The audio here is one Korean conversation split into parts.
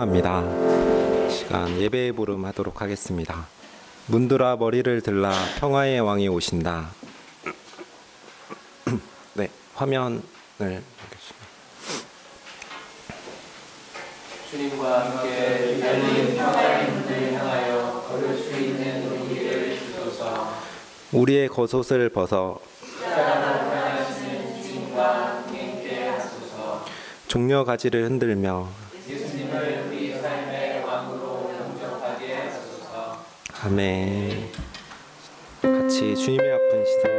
합니다. 시간 예배의 부름 하도록 하겠습니다. 문들아 머리를 들라 평화의 왕이 오신다. 네, 화면을 주님과 함께 기다리는 평화의 문을 향하여 걸을 수 있는 우리를 주소서. 우리의 거솥을 벗어 종려 가지를 흔들며 아멘. 같이 주님의 아픈 시대.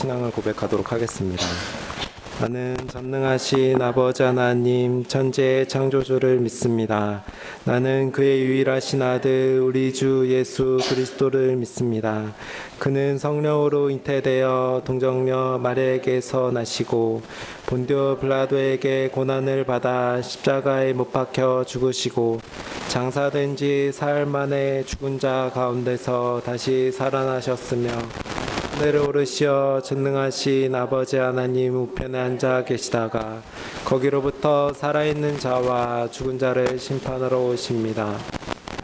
신앙을 고백하도록 하겠습니다. 나는 전능하신 아버지 하나님 천지의 창조주를 믿습니다. 나는 그의 유일하신 아들 우리 주 예수 그리스도를 믿습니다. 그는 성령으로 잉태되어 동정녀 마리아에게서 나시고 본디오 블라도에게 고난을 받아 십자가에 못 박혀 죽으시고 장사된 지 사흘 만에 죽은 자 가운데서 다시 살아나셨으며 하늘을 오르시어 전능하신 아버지 하나님 우편에 앉아 계시다가 거기로부터 살아있는 자와 죽은 자를 심판하러 오십니다.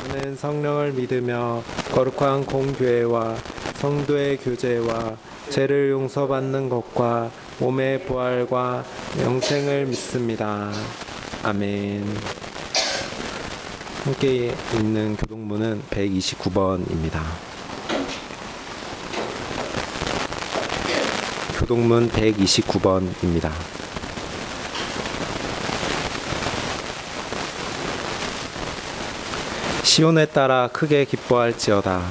나는 성령을 믿으며 거룩한 공교회와 성도의 교제와 죄를 용서받는 것과 몸의 부활과 영생을 믿습니다. 아멘. 함께 읽는 교동문은 129번입니다. 교동문 129번입니다. 시온에 따라 크게 기뻐할지어다.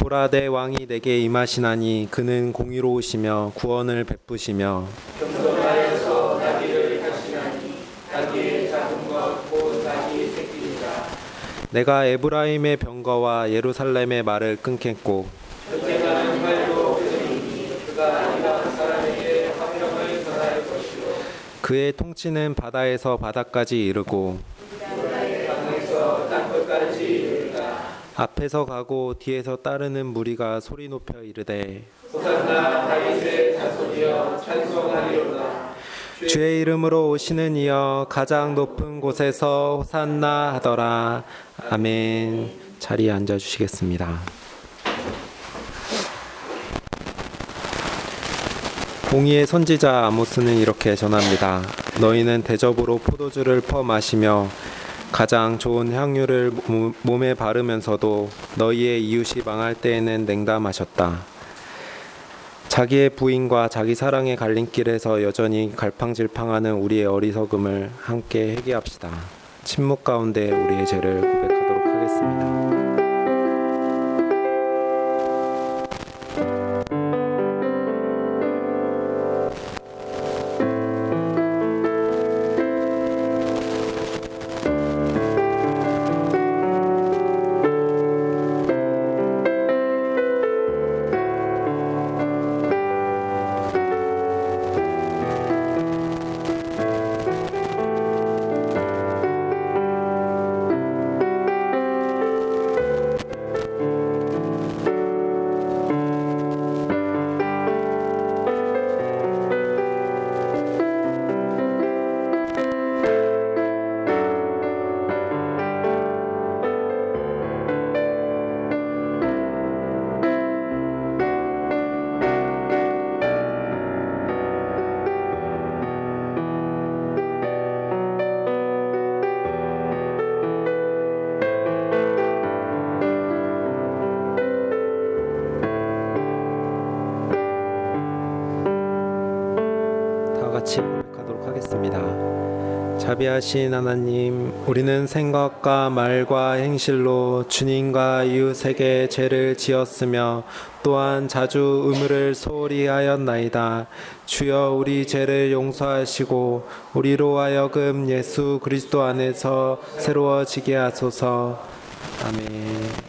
보라 내 왕이 내게 임하시나니 그는 공의로우시며 구원을 베푸시며 내가 에브라임의 병거와 예루살렘의 말을 끊겠고 그의 통치는 바다에서 바다까지 이르고 앞에서 가고 뒤에서 따르는 무리가 소리 높여 이르되 주의 이름으로 오시는 이여 가장 높은 곳에서 호산나 하더라 아멘 자리에 앉아 주시겠습니다. 공의의 선지자 아모스는 이렇게 전합니다. 너희는 대접으로 포도주를 퍼 마시며 가장 좋은 향유를 몸- 몸에 바르면서도 너희의 이웃이 망할 때에는 냉담하셨다. 자기의 부인과 자기 사랑의 갈림길에서 여전히 갈팡질팡하는 우리의 어리석음을 함께 회개합시다. 침묵 가운데 우리의 죄를 고백하도록 하겠습니다. 다 자비하신 하나님, 우리는 생각과 말과 행실로 주님과 이웃에게 죄를 지었으며 또한 자주 의무를 소홀히 하였나이다. 주여 우리 죄를 용서하시고 우리로 하여금 예수 그리스도 안에서 새로워지게 하소서. 아멘.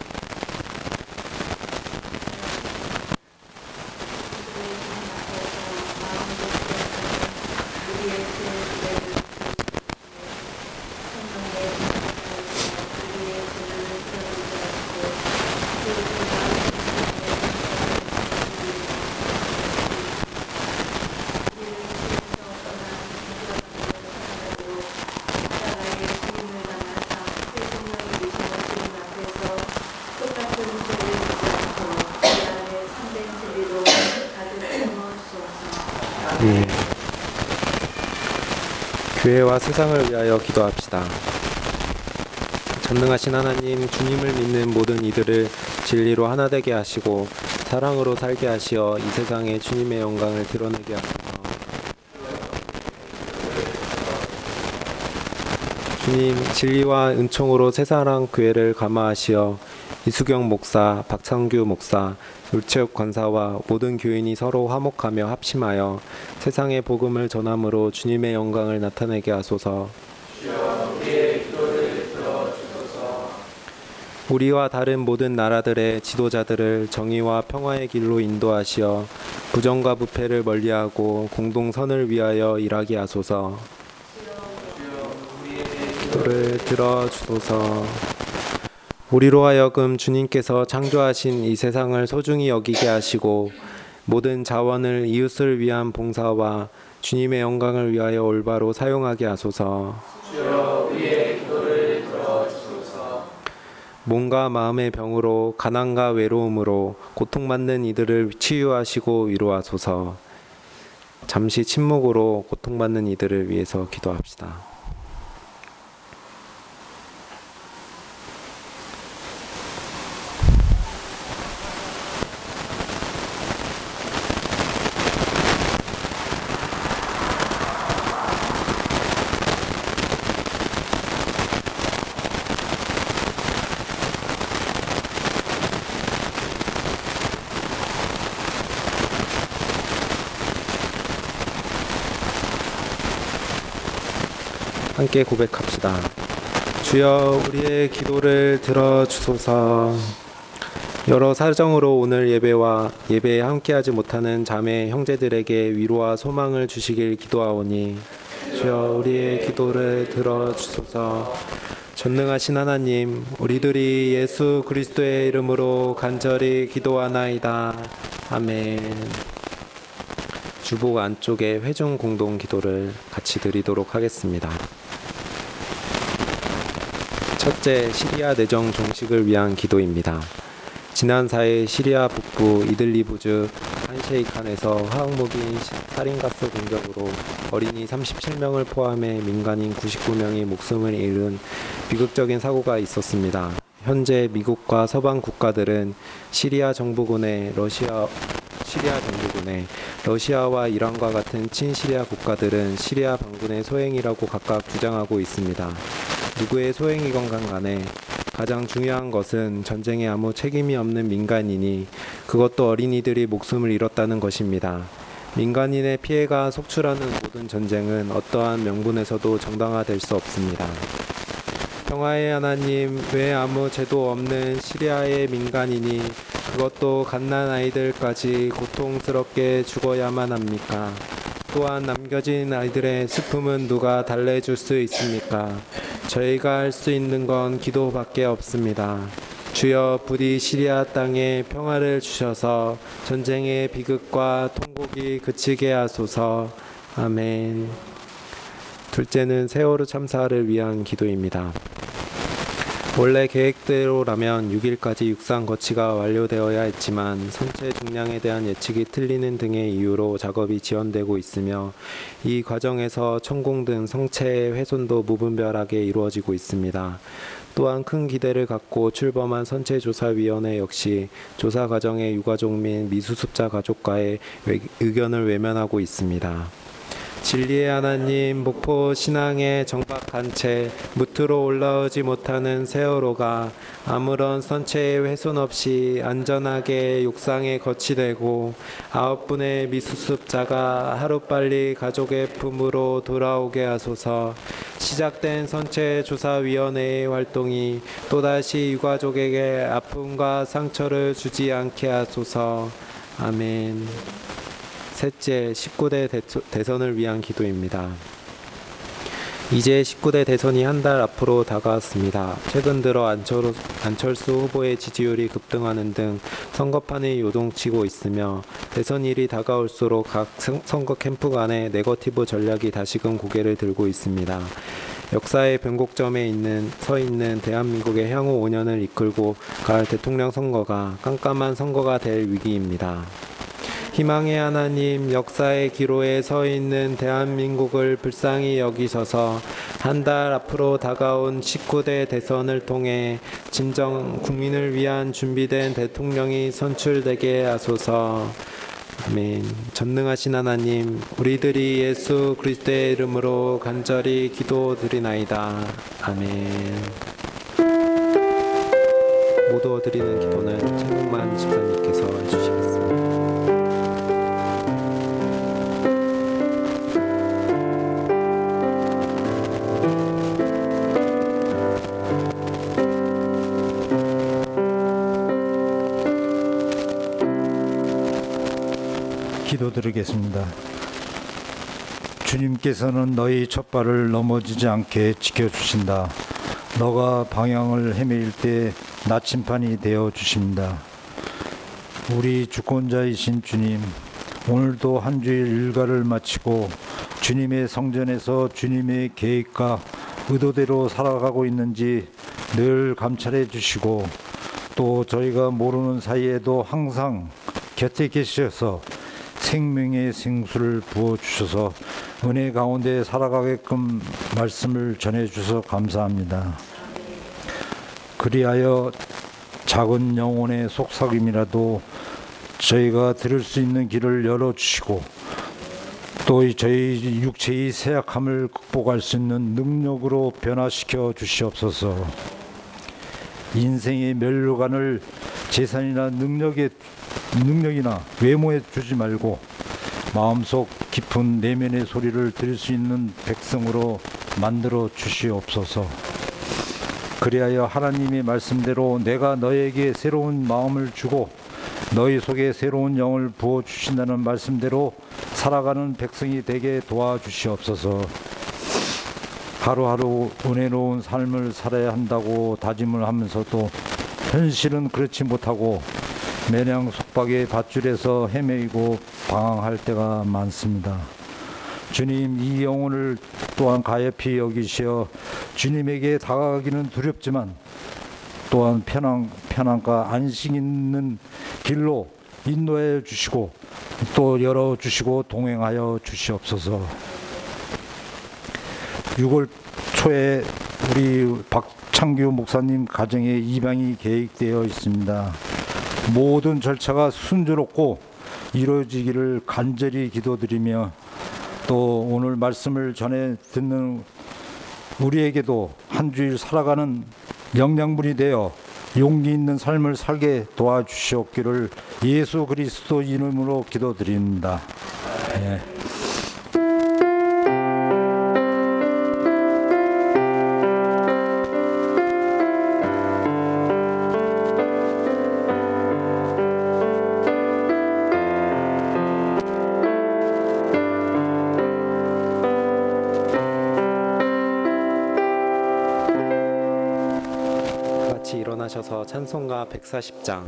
교회와 세상을 위하여 기도합시다. 전능하신 하나님, 주님을 믿는 모든 이들을 진리로 하나 되게 하시고 사랑으로 살게 하시어 이 세상에 주님의 영광을 드러내게 하소서. 주님, 진리와 은총으로 새사랑 교회를 감화하시어 이 이수경 목사, 박창규 목사, 울체육 권사와 모든 교인이 서로 화목하며 합심하여 세상의 복음을 전함으로 주님의 영광을 나타내게 하소서. 우리와 다른 모든 나라들의 지도자들을 정의와 평화의 길로 인도하시어 부정과 부패를 멀리하고 공동 선을 위하여 일하게 하소서. 기도를 들어 주소서. 우리로 하여금 주님께서 창조하신 이 세상을 소중히 여기게 하시고 모든 자원을 이웃을 위한 봉사와 주님의 영광을 위하여 올바로 사용하게 하소서. 몸과 마음의 병으로 가난과 외로움으로 고통받는 이들을 치유하시고 위로하소서. 잠시 침묵으로 고통받는 이들을 위해서 기도합시다. 함께 고백합시다. 주여 우리의 기도를 들어 주소서. 여러 사정으로 오늘 예배와 예배에 함께하지 못하는 자매 형제들에게 위로와 소망을 주시길 기도하오니 주여 우리의 기도를 들어 주소서. 전능하신 하나님, 우리들이 예수 그리스도의 이름으로 간절히 기도하나이다. 아멘. 주복 안쪽에 회중 공동 기도를 같이 드리도록 하겠습니다. 첫째, 시리아 내정 종식을 위한 기도입니다. 지난 4일 시리아 북부 이들리부즈 한셰이칸에서 화학무기인 살인가스 공격으로 어린이 37명을 포함해 민간인 99명이 목숨을 잃은 비극적인 사고가 있었습니다. 현재 미국과 서방 국가들은 시리아 정부군의 러시아 시리아 정부군의 러시아와 이란과 같은 친시리아 국가들은 시리아 반군의 소행이라고 각각 주장하고 있습니다. 누구의 소행이건 간에 가장 중요한 것은 전쟁에 아무 책임이 없는 민간인이 그것도 어린이들이 목숨을 잃었다는 것입니다. 민간인의 피해가 속출하는 모든 전쟁은 어떠한 명분에서도 정당화될 수 없습니다. 평화의 하나님, 왜 아무 죄도 없는 시리아의 민간인이 그것도 갓난 아이들까지 고통스럽게 죽어야만 합니까? 또한 남겨진 아이들의 슬픔은 누가 달래줄 수 있습니까? 저희가 할 수 있는 건 기도밖에 없습니다. 주여 부디 시리아 땅에 평화를 주셔서 전쟁의 비극과 통곡이 그치게 하소서. 아멘. 둘째는 세월호 참사를 위한 기도입니다. 원래 계획대로라면 6일까지 육상 거치가 완료되어야 했지만 선체 중량에 대한 예측이 틀리는 등의 이유로 작업이 지연되고 있으며 이 과정에서 천공 등 성체의 훼손도 무분별하게 이루어지고 있습니다. 또한 큰 기대를 갖고 출범한 선체조사위원회 역시 조사 과정에 유가족 및 미수습자 가족과의 외- 의견을 외면하고 있습니다. 진리의 하나님, 목포 신앙의 정박한 채 무트로 올라오지 못하는 세월호가 아무런 선체의 훼손 없이 안전하게 육상에 거치되고 아홉 분의 미수습자가 하루빨리 가족의 품으로 돌아오게 하소서. 시작된 선체 조사위원회의 활동이 또다시 유가족에게 아픔과 상처를 주지 않게 하소서. 아멘. 셋째, 19대 대선을 위한 기도입니다. 이제 19대 대선이 한 달 앞으로 다가왔습니다. 최근 들어 안철, 안철수 후보의 지지율이 급등하는 등 선거판이 요동치고 있으며 대선일이 다가올수록 각 선- 선거 캠프 간의 네거티브 전략이 다시금 고개를 들고 있습니다. 역사의 변곡점에 있는 서 있는 대한민국의 향후 5년을 이끌고 갈 대통령 선거가 깜깜한 선거가 될 위기입니다. 희망의 하나님 역사의 기로에 서 있는 대한민국을 불쌍히 여기셔서 한 달 앞으로 다가온 19대 대선을 통해 진정 국민을 위한 준비된 대통령이 선출되게 하소서. 아멘. 전능하신 하나님, 우리들이 예수 그리스도의 이름으로 간절히 기도드리나이다. 아멘. 모두 드리는 기도는 최국만 집사님 기도드리겠습니다. 주님께서는 너희 첫발을 넘어지지 않게 지켜주신다. 너가 방향을 헤매일 때 나침판이 되어 주십니다. 우리 주권자이신 주님, 오늘도 한 주일 일과를 마치고 주님의 성전에서 주님의 계획과 의도대로 살아가고 있는지 늘 감찰해 주시고 또 저희가 모르는 사이에도 항상 곁에 계셔서 생명의 생수를 부어 주셔서 은혜 가운데 살아가게끔 말씀을 전해 주셔서 감사합니다. 그리하여 작은 영혼의 속삭임이라도 저희가 들을 수 있는 길을 열어 주시고 또 저희 육체의 쇠약함을 극복할 수 있는 능력으로 변화시켜 주시옵소서. 인생의 멸류관을 재산이나 능력에 능력이나 외모에 주지 말고 마음속 깊은 내면의 소리를 들을 수 있는 백성으로 만들어 주시옵소서. 그리하여 하나님의 말씀대로 내가 너에게 새로운 마음을 주고 너희 속에 새로운 영을 부어 주신다는 말씀대로 살아가는 백성이 되게 도와주시옵소서. 하루하루 은혜로운 삶을 살아야 한다고 다짐을 하면서도 현실은 그렇지 못하고 매량 속박의 밧줄에서 헤매이고 방황할 때가 많습니다. 주님 이 영혼을 또한 가엾이 여기시어 주님에게 다가가기는 두렵지만 또한 편안 편안과 안식 있는 길로 인도해 주시고 또 열어 주시고 동행하여 주시옵소서. 6월 초에 우리 박 창규 목사님 가정에 입양이 계획되어 있습니다. 모든 절차가 순조롭고 이루어지기를 간절히 기도드리며 또 오늘 말씀을 전해 듣는 우리에게도 한 주일 살아가는 영양분이 되어 용기 있는 삶을 살게 도와주시옵기를 예수 그리스도 이름으로 기도드립니다. 예. 찬송가 140장,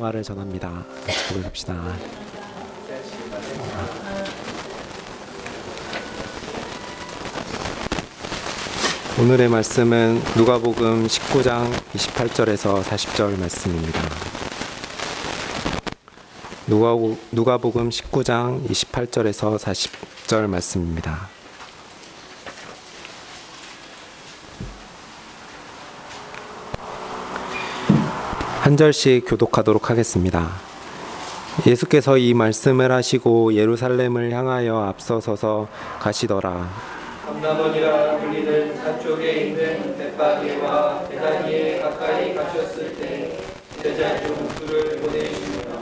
평화를 전합니다. 고백합시다. 오늘의 말씀은 누가복음 19장 28절에서 40절 말씀입니다. 누가 누가복음 19장 28절에서 40절 말씀입니다. 한 절씩 교독하도록 하겠습니다. 예수께서 이 말씀을 하시고 예루살렘을 향하여 앞서서서 가시더라. 감남원이라 불리는 산쪽에 있는 bet바게와 베다니에 가까이 가셨을 때 제자 중 둘을 보내시니라.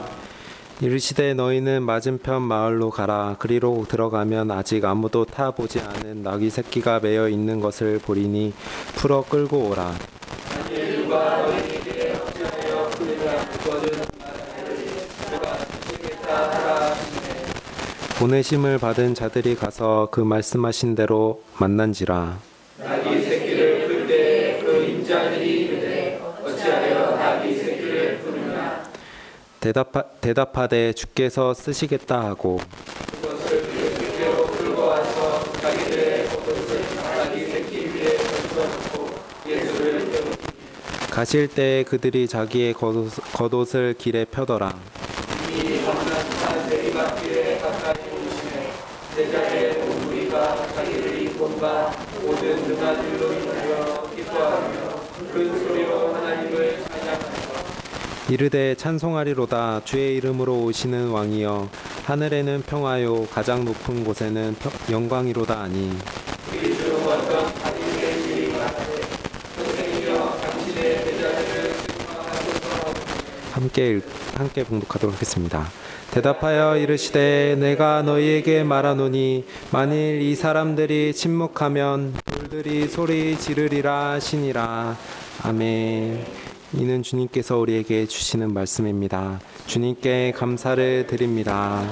이르시되 너희는 맞은편 마을로 가라. 그리로 들어가면 아직 아무도 타 보지 않은 나귀 새끼가 매여 있는 것을 보리니 풀어 끌고 오라. 보내심을 받은 자들이 가서 그 말씀하신 대로 만난지라. 나귀 새끼를 풀 때 그 임자들이 이르되 어찌하여 나귀 새끼를 부르냐 대답하, 대답하되 주께서 쓰시겠다 하고 가실 때 그들이 자기의 겉옷, 겉옷 을 길에 펴더라. 이르되 찬송하리로다. 주의 이름으로 오시는 왕이여. 하늘에는 평화요 가장 높은 곳에는 평- 영광이로다 하니 함께 읽- 함께 봉독하도록 하겠습니다. 대답하여 이르시되 내가 너희에게 말하노니 만일 이 사람들이 침묵하면 돌들이 소리 지르리라 하시니라 아멘. 이는 주님께서 우리에게 주시는 말씀입니다. 주님께 감사를 드립니다.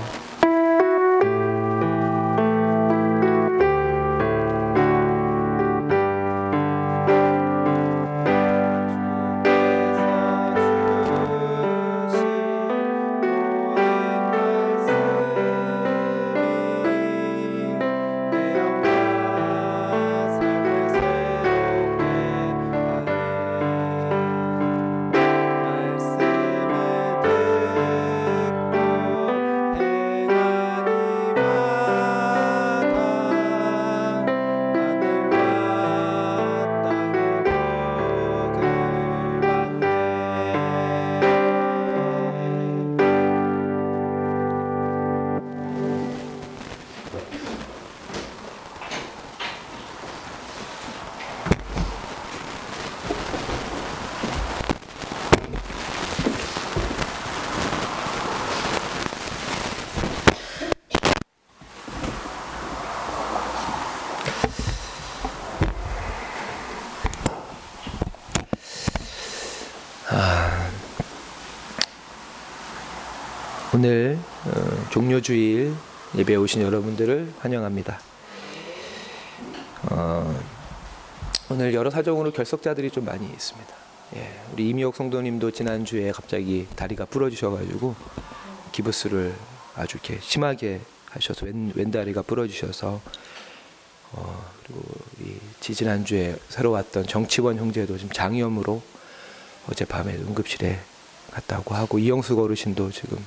어, 종료주일 예배 오신 여러분들을 환영합니다. 어, 오늘 여러 사정으로 결석자들이 좀 많이 있습니다. 예, 우리 이미옥 성도님도 지난 주에 갑자기 다리가 부러지셔가지고 기부스를 아주 이렇게 심하게 하셔서 왼, 왼 다리가 부러지셔서 어, 그리고 이 지지난 주에 새로 왔던 정치원 형제도 지금 장염으로 어젯밤에 응급실에 갔다고 하고 이영숙 어르신도 지금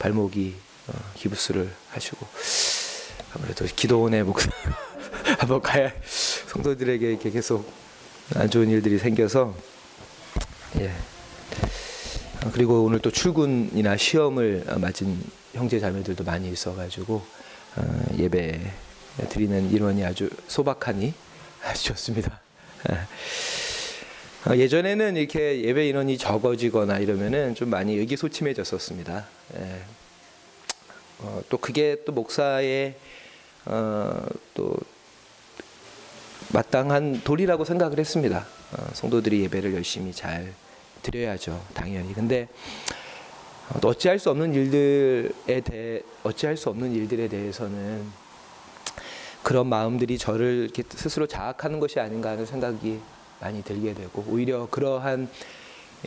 발목이 어, 기부스를 하시고 아무래도 기도원의 목 한번 가야 성도들에게 이렇게 계속 안 좋은 일들이 생겨서 예 어, 그리고 오늘 또 출근이나 시험을 어, 맞은 형제 자매들도 많이 있어가지고 어, 예배 드리는 인원이 아주 소박하니 아주 좋습니다. 어, 예전에는 이렇게 예배 인원이 적어지거나 이러면은 좀 많이 의기소침해졌었습니다. 예. 어, 또 그게 또 목사의 어, 또 마땅한 도리라고 생각을 했습니다. 어, 성도들이 예배를 열심히 잘 드려야죠, 당연히. 근데 어, 또 어찌할 수 없는 일들에 대해 어찌할 수 없는 일들에 대해서는 그런 마음들이 저를 이렇게 스스로 자학하는 것이 아닌가 하는 생각이 많이 들게 되고 오히려 그러한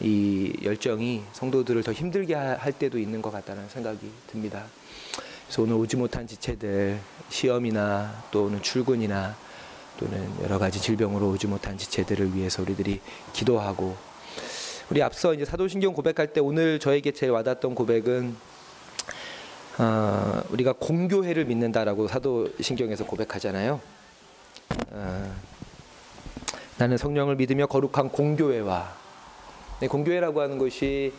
이 열정이 성도들을 더 힘들게 하- 할 때도 있는 것 같다는 생각이 듭니다. 그래서 오늘 오지 못한 지체들 시험이나 또는 출근이나 또는 여러 가지 질병으로 오지 못한 지체들을 위해서 우리들이 기도하고 우리 앞서 이제 사도신경 고백할 때 오늘 저에게 제일 와닿았던 고백은 어, 우리가 공교회를 믿는다라고 사도신경에서 고백하잖아요. 어, 나는 성령을 믿으며 거룩한 공교회와 네, 공교회라고 하는 것이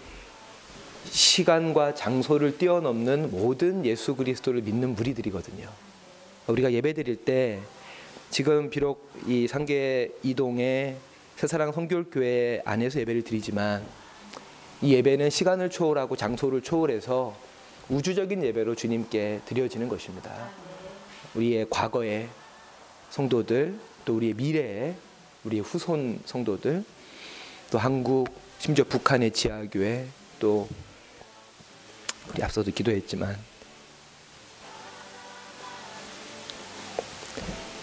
시간과 장소를 뛰어넘는 모든 예수 그리스도를 믿는 무리들이거든요. 우리가 예배 드릴 때 지금 비록 이 상계 이동의 새사랑 성교교회 안에서 예배를 드리지만 이 예배는 시간을 초월하고 장소를 초월해서 우주적인 예배로 주님께 드려지는 것입니다. 우리의 과거의 성도들, 또 우리의 미래의 우리의 후손 성도들, 또 한국, 심지어 북한의 지하교회, 또 우리 앞서도 기도했지만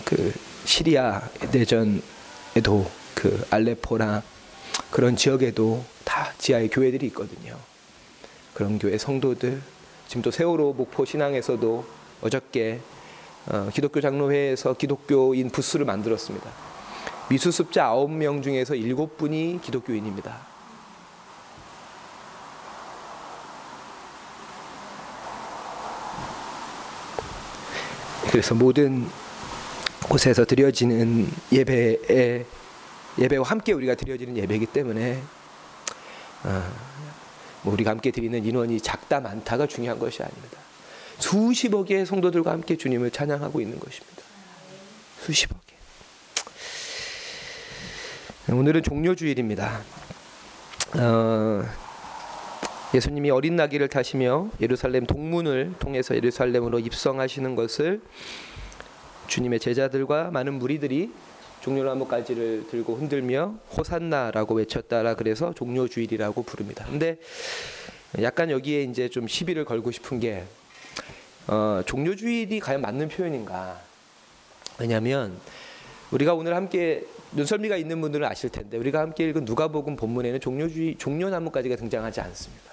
그 시리아 내전에도 그 알레포나 그런 지역에도 다 지하의 교회들이 있거든요. 그런 교회 성도들 지금 또 세월호 목포 신앙에서도 어저께 어, 기독교 장로회에서 기독교인 부스를 만들었습니다. 미수습자 9명 중에서 7분이 기독교인입니다. 그래서 모든 곳에서 드려지는 예배에 예배와 함께 우리가 드려지는 예배이기 때문에 어, 뭐 우리가 함께 드리는 인원이 작다 많다가 중요한 것이 아닙니다. 수십억의 성도들과 함께 주님을 찬양하고 있는 것입니다. 수십억의. 오늘은 종료 주일입니다. 어, 예수님이 어린 나귀를 타시며 예루살렘 동문을 통해서 예루살렘으로 입성하시는 것을 주님의 제자들과 많은 무리들이 종려나무 가지를 들고 흔들며 호산나라고 외쳤다라 그래서 종료주일이라고 부릅니다. 근데 약간 여기에 이제 좀 시비를 걸고 싶은 게 어, 종료주일이 과연 맞는 표현인가? 왜냐하면 우리가 오늘 함께 눈썰미가 있는 분들은 아실 텐데 우리가 함께 읽은 누가복음 본문에는 종료주의 종려나무까지가 등장하지 않습니다.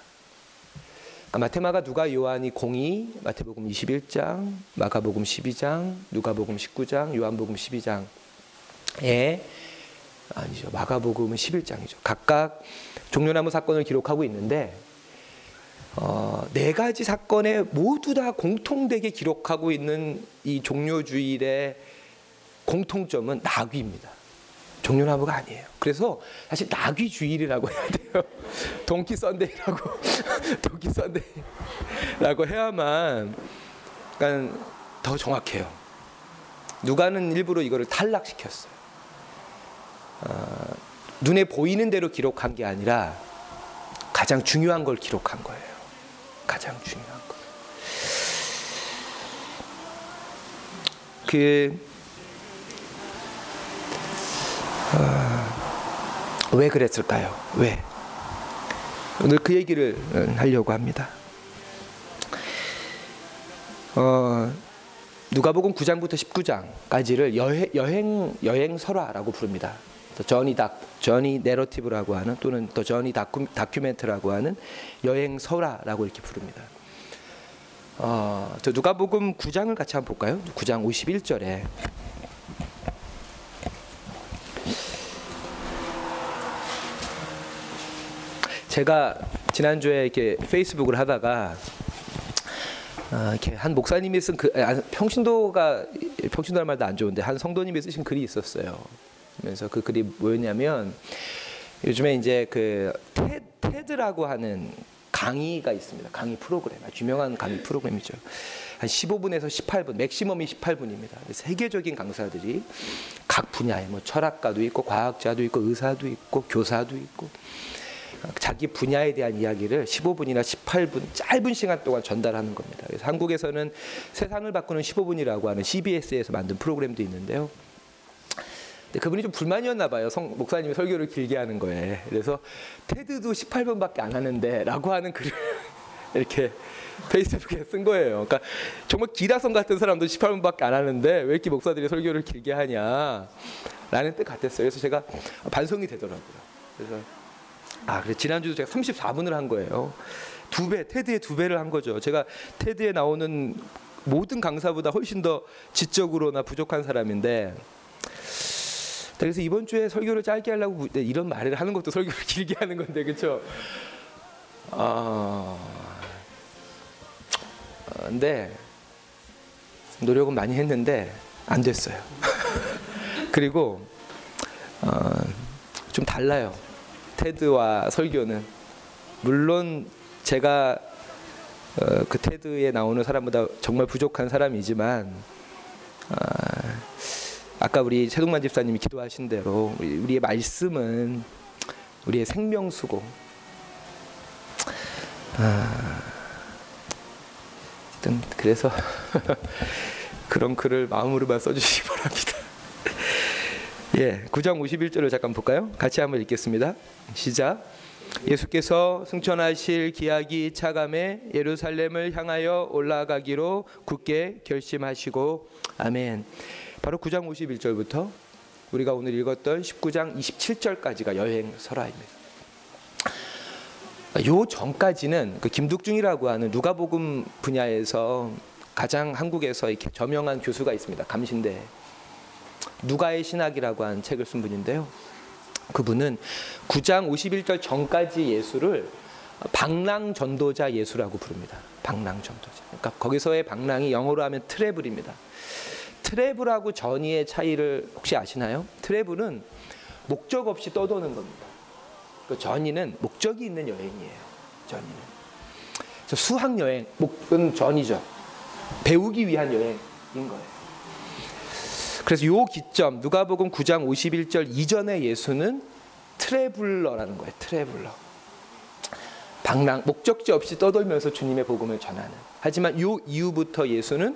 그러니까 마테마가 누가 요한이 공이 마태복음 21장, 마가복음 12장, 누가복음 19장, 요한복음 12장에 아니죠. 마가복음은 11장이죠. 각각 종려나무 사건을 기록하고 있는데 어, 네 가지 사건에 모두 다 공통되게 기록하고 있는 이 종료주일의 공통점은 나귀입니다. 종려나무가 아니에요. 그래서 사실 나귀 주일이라고 해야 돼요. 동키 썬데이라고 동키 썬데이라고 해야만 그러니까 더 정확해요. 누가는 일부러 이거를 탈락시켰어요. 어, 눈에 보이는 대로 기록한 게 아니라 가장 중요한 걸 기록한 거예요. 가장 중요한 거. 그 어, 왜 그랬을까요? 왜? 오늘 그 얘기를 어, 하려고 합니다. 어, 누가복음 9장부터 19장까지를 여행 여행 여행 설화라고 부릅니다. 더 저니 닥 저니 내러티브라고 하는 또는 더 저니 다큐, 다큐멘트라고 하는 여행 설화라고 이렇게 부릅니다. 어, 저 누가복음 9장을 같이 한번 볼까요? 9장 51절에 제가 지난주에 이렇게 페이스북을 하다가 아, 이렇게 한 목사님이 쓴 그, 아, 평신도가 평신도할 말도 안 좋은데 한 성도님이 쓰신 글이 있었어요. 그래서 그 글이 뭐였냐면 요즘에 이제 그 테, 테드라고 하는 강의가 있습니다. 강의 프로그램, 유명한 강의 프로그램이죠. 한 15분에서 18분, 맥시멈이 18분입니다. 세계적인 강사들이 각 분야에 뭐 철학가도 있고 과학자도 있고 의사도 있고 교사도 있고 자기 분야에 대한 이야기를 15분이나 18분 짧은 시간 동안 전달하는 겁니다. 그래서 한국에서는 세상을 바꾸는 15분이라고 하는 CBS에서 만든 프로그램도 있는데요. 근데 그분이 좀 불만이었나 봐요. 성, 목사님이 설교를 길게 하는 거에. 그래서 테드도 18분밖에 안 하는데라고 하는 글을 이렇게 페이스북에 쓴 거예요. 그러니까 정말 기라성 같은 사람도 18분밖에 안 하는데 왜 이렇게 목사들이 설교를 길게 하냐라는 뜻 같았어요. 그래서 제가 반성이 되더라고요. 그래서 아, 그래 지난주도 제가 34분을 한 거예요. 두 배, 테드의 두 배를 한 거죠. 제가 테드에 나오는 모든 강사보다 훨씬 더 지적으로나 부족한 사람인데 그래서 이번 주에 설교를 짧게 하려고 네, 이런 말을 하는 것도 설교를 길게 하는 건데 그렇죠? 아, 어, 근데 노력은 많이 했는데 안 됐어요. 그리고 어, 좀 달라요. 테드와 설교는 물론 제가 어, 그 테드에 나오는 사람보다 정말 부족한 사람이지만 아, 아까 우리 최동만 집사님이 기도하신 대로 우리, 우리의 말씀은 우리의 생명수고 아, 하여튼 그래서 그런 글을 마음으로만 써주시기 바랍니다. 예, 9장 51절을 잠깐 볼까요? 같이 한번 읽겠습니다. 시작. 예수께서 승천하실 기약이 차감해 예루살렘을 향하여 올라가기로 굳게 결심하시고 아멘. 바로 9장 51절부터 우리가 오늘 읽었던 19장 27절까지가 여행 설화입니다. 요 전까지는 그 김득중이라고 하는 누가복음 분야에서 가장 한국에서 이렇게 저명한 교수가 있습니다. 감신대 누가의 신학이라고 하는 책을 쓴 분인데요. 그분은 9장 51절 전까지 예수를 방랑 전도자 예수라고 부릅니다. 방랑 전도자. 그러니까 거기서의 방랑이 영어로 하면 트래블입니다. 트래블하고 전이의 차이를 혹시 아시나요? 트래블은 목적 없이 떠도는 겁니다. 그 전이는 목적이 있는 여행이에요. 전이는. 저 수학 여행, 목은 전이죠. 배우기 위한 여행인 거예요. 그래서 요 기점 누가복음 9장 51절 이전의 예수는 트래블러라는 거예요. 트래블러. 방랑 목적지 없이 떠돌면서 주님의 복음을 전하는. 하지만 요 이후부터 예수는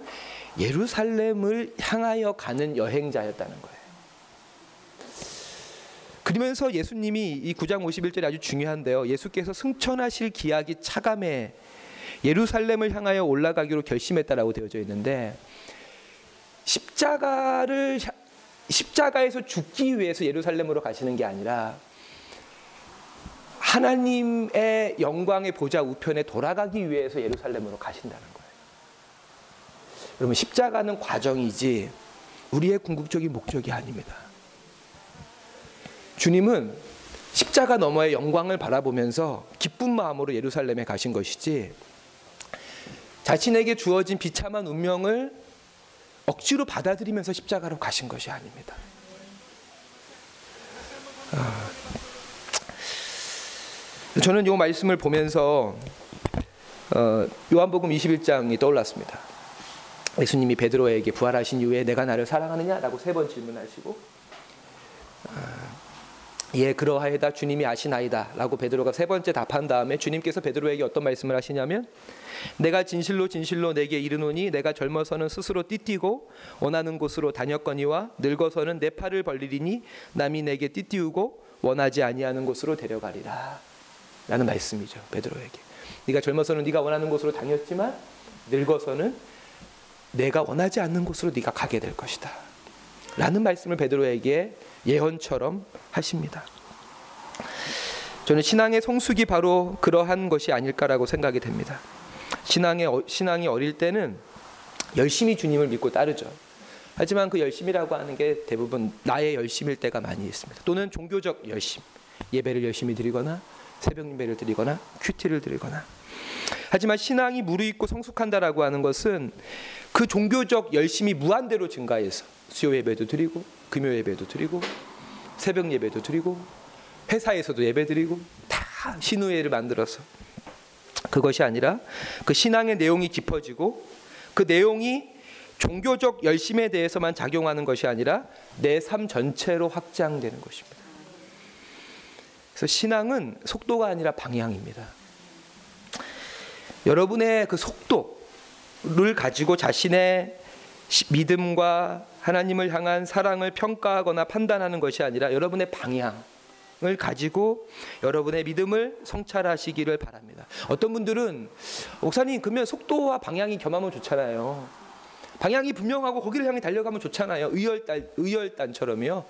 예루살렘을 향하여 가는 여행자였다는 거예요. 그러면서 예수님이 이 9장 51절이 아주 중요한데요. 예수께서 승천하실 기약이 차감해 예루살렘을 향하여 올라가기로 결심했다라고 되어져 있는데 십자가를 십자가에서 죽기 위해서 예루살렘으로 가시는 게 아니라 하나님의 영광의 보좌 우편에 돌아가기 위해서 예루살렘으로 가신다는 거예요. 여러분 십자가는 과정이지 우리의 궁극적인 목적이 아닙니다. 주님은 십자가 너머의 영광을 바라보면서 기쁜 마음으로 예루살렘에 가신 것이지 자신에게 주어진 비참한 운명을 억지로 받아들이면서 십자가로 가신 것이 아닙니다. 아, 저는 이 말씀을 보면서 어, 요한복음 21장이 떠올랐습니다. 예수님이 베드로에게 부활하신 이후에 내가 나를 사랑하느냐라고 세 번 질문하시고 아, 예 그러하이다 주님이 아시나이다라고 베드로가 세 번째 답한 다음에 주님께서 베드로에게 어떤 말씀을 하시냐면 내가 진실로 진실로 내게 이르노니 내가 젊어서는 스스로 띠띠고 원하는 곳으로 다녔거니와 늙어서는 내 팔을 벌리리니 남이 내게 띠띠우고 원하지 아니하는 곳으로 데려가리라. 라는 말씀이죠 베드로에게. 네가 젊어서는 네가 원하는 곳으로 다녔지만 늙어서는 내가 원하지 않는 곳으로 네가 가게 될 것이다. 라는 말씀을 베드로에게 예언처럼 하십니다. 저는 신앙의 성숙이 바로 그러한 것이 아닐까라고 생각이 됩니다. 신앙의 어- 신앙이 어릴 때는 열심히 주님을 믿고 따르죠. 하지만 그 열심이라고 하는 게 대부분 나의 열심일 때가 많이 있습니다. 또는 종교적 열심, 예배를 열심히 드리거나 새벽 예배를 드리거나 큐티를 드리거나. 하지만 신앙이 무르익고 성숙한다라고 하는 것은 그 종교적 열심이 무한대로 증가해서 수요 예배도 드리고 금요 예배도 드리고 새벽 예배도 드리고 회사에서도 예배 드리고 다 신우회를 만들어서 그것이 아니라 그 신앙의 내용이 깊어지고 그 내용이 종교적 열심에 대해서만 작용하는 것이 아니라 내 삶 전체로 확장되는 것입니다. 그래서 신앙은 속도가 아니라 방향입니다. 여러분의 그 속도를 가지고 자신의 시- 믿음과 하나님을 향한 사랑을 평가하거나 판단하는 것이 아니라 여러분의 방향 을 가지고 여러분의 믿음을 성찰하시기를 바랍니다. 어떤 분들은 목사님 그러면 속도와 방향이 겸하면 좋잖아요. 방향이 분명하고 거기를 향해 달려가면 좋잖아요. 의열단 의열단처럼요.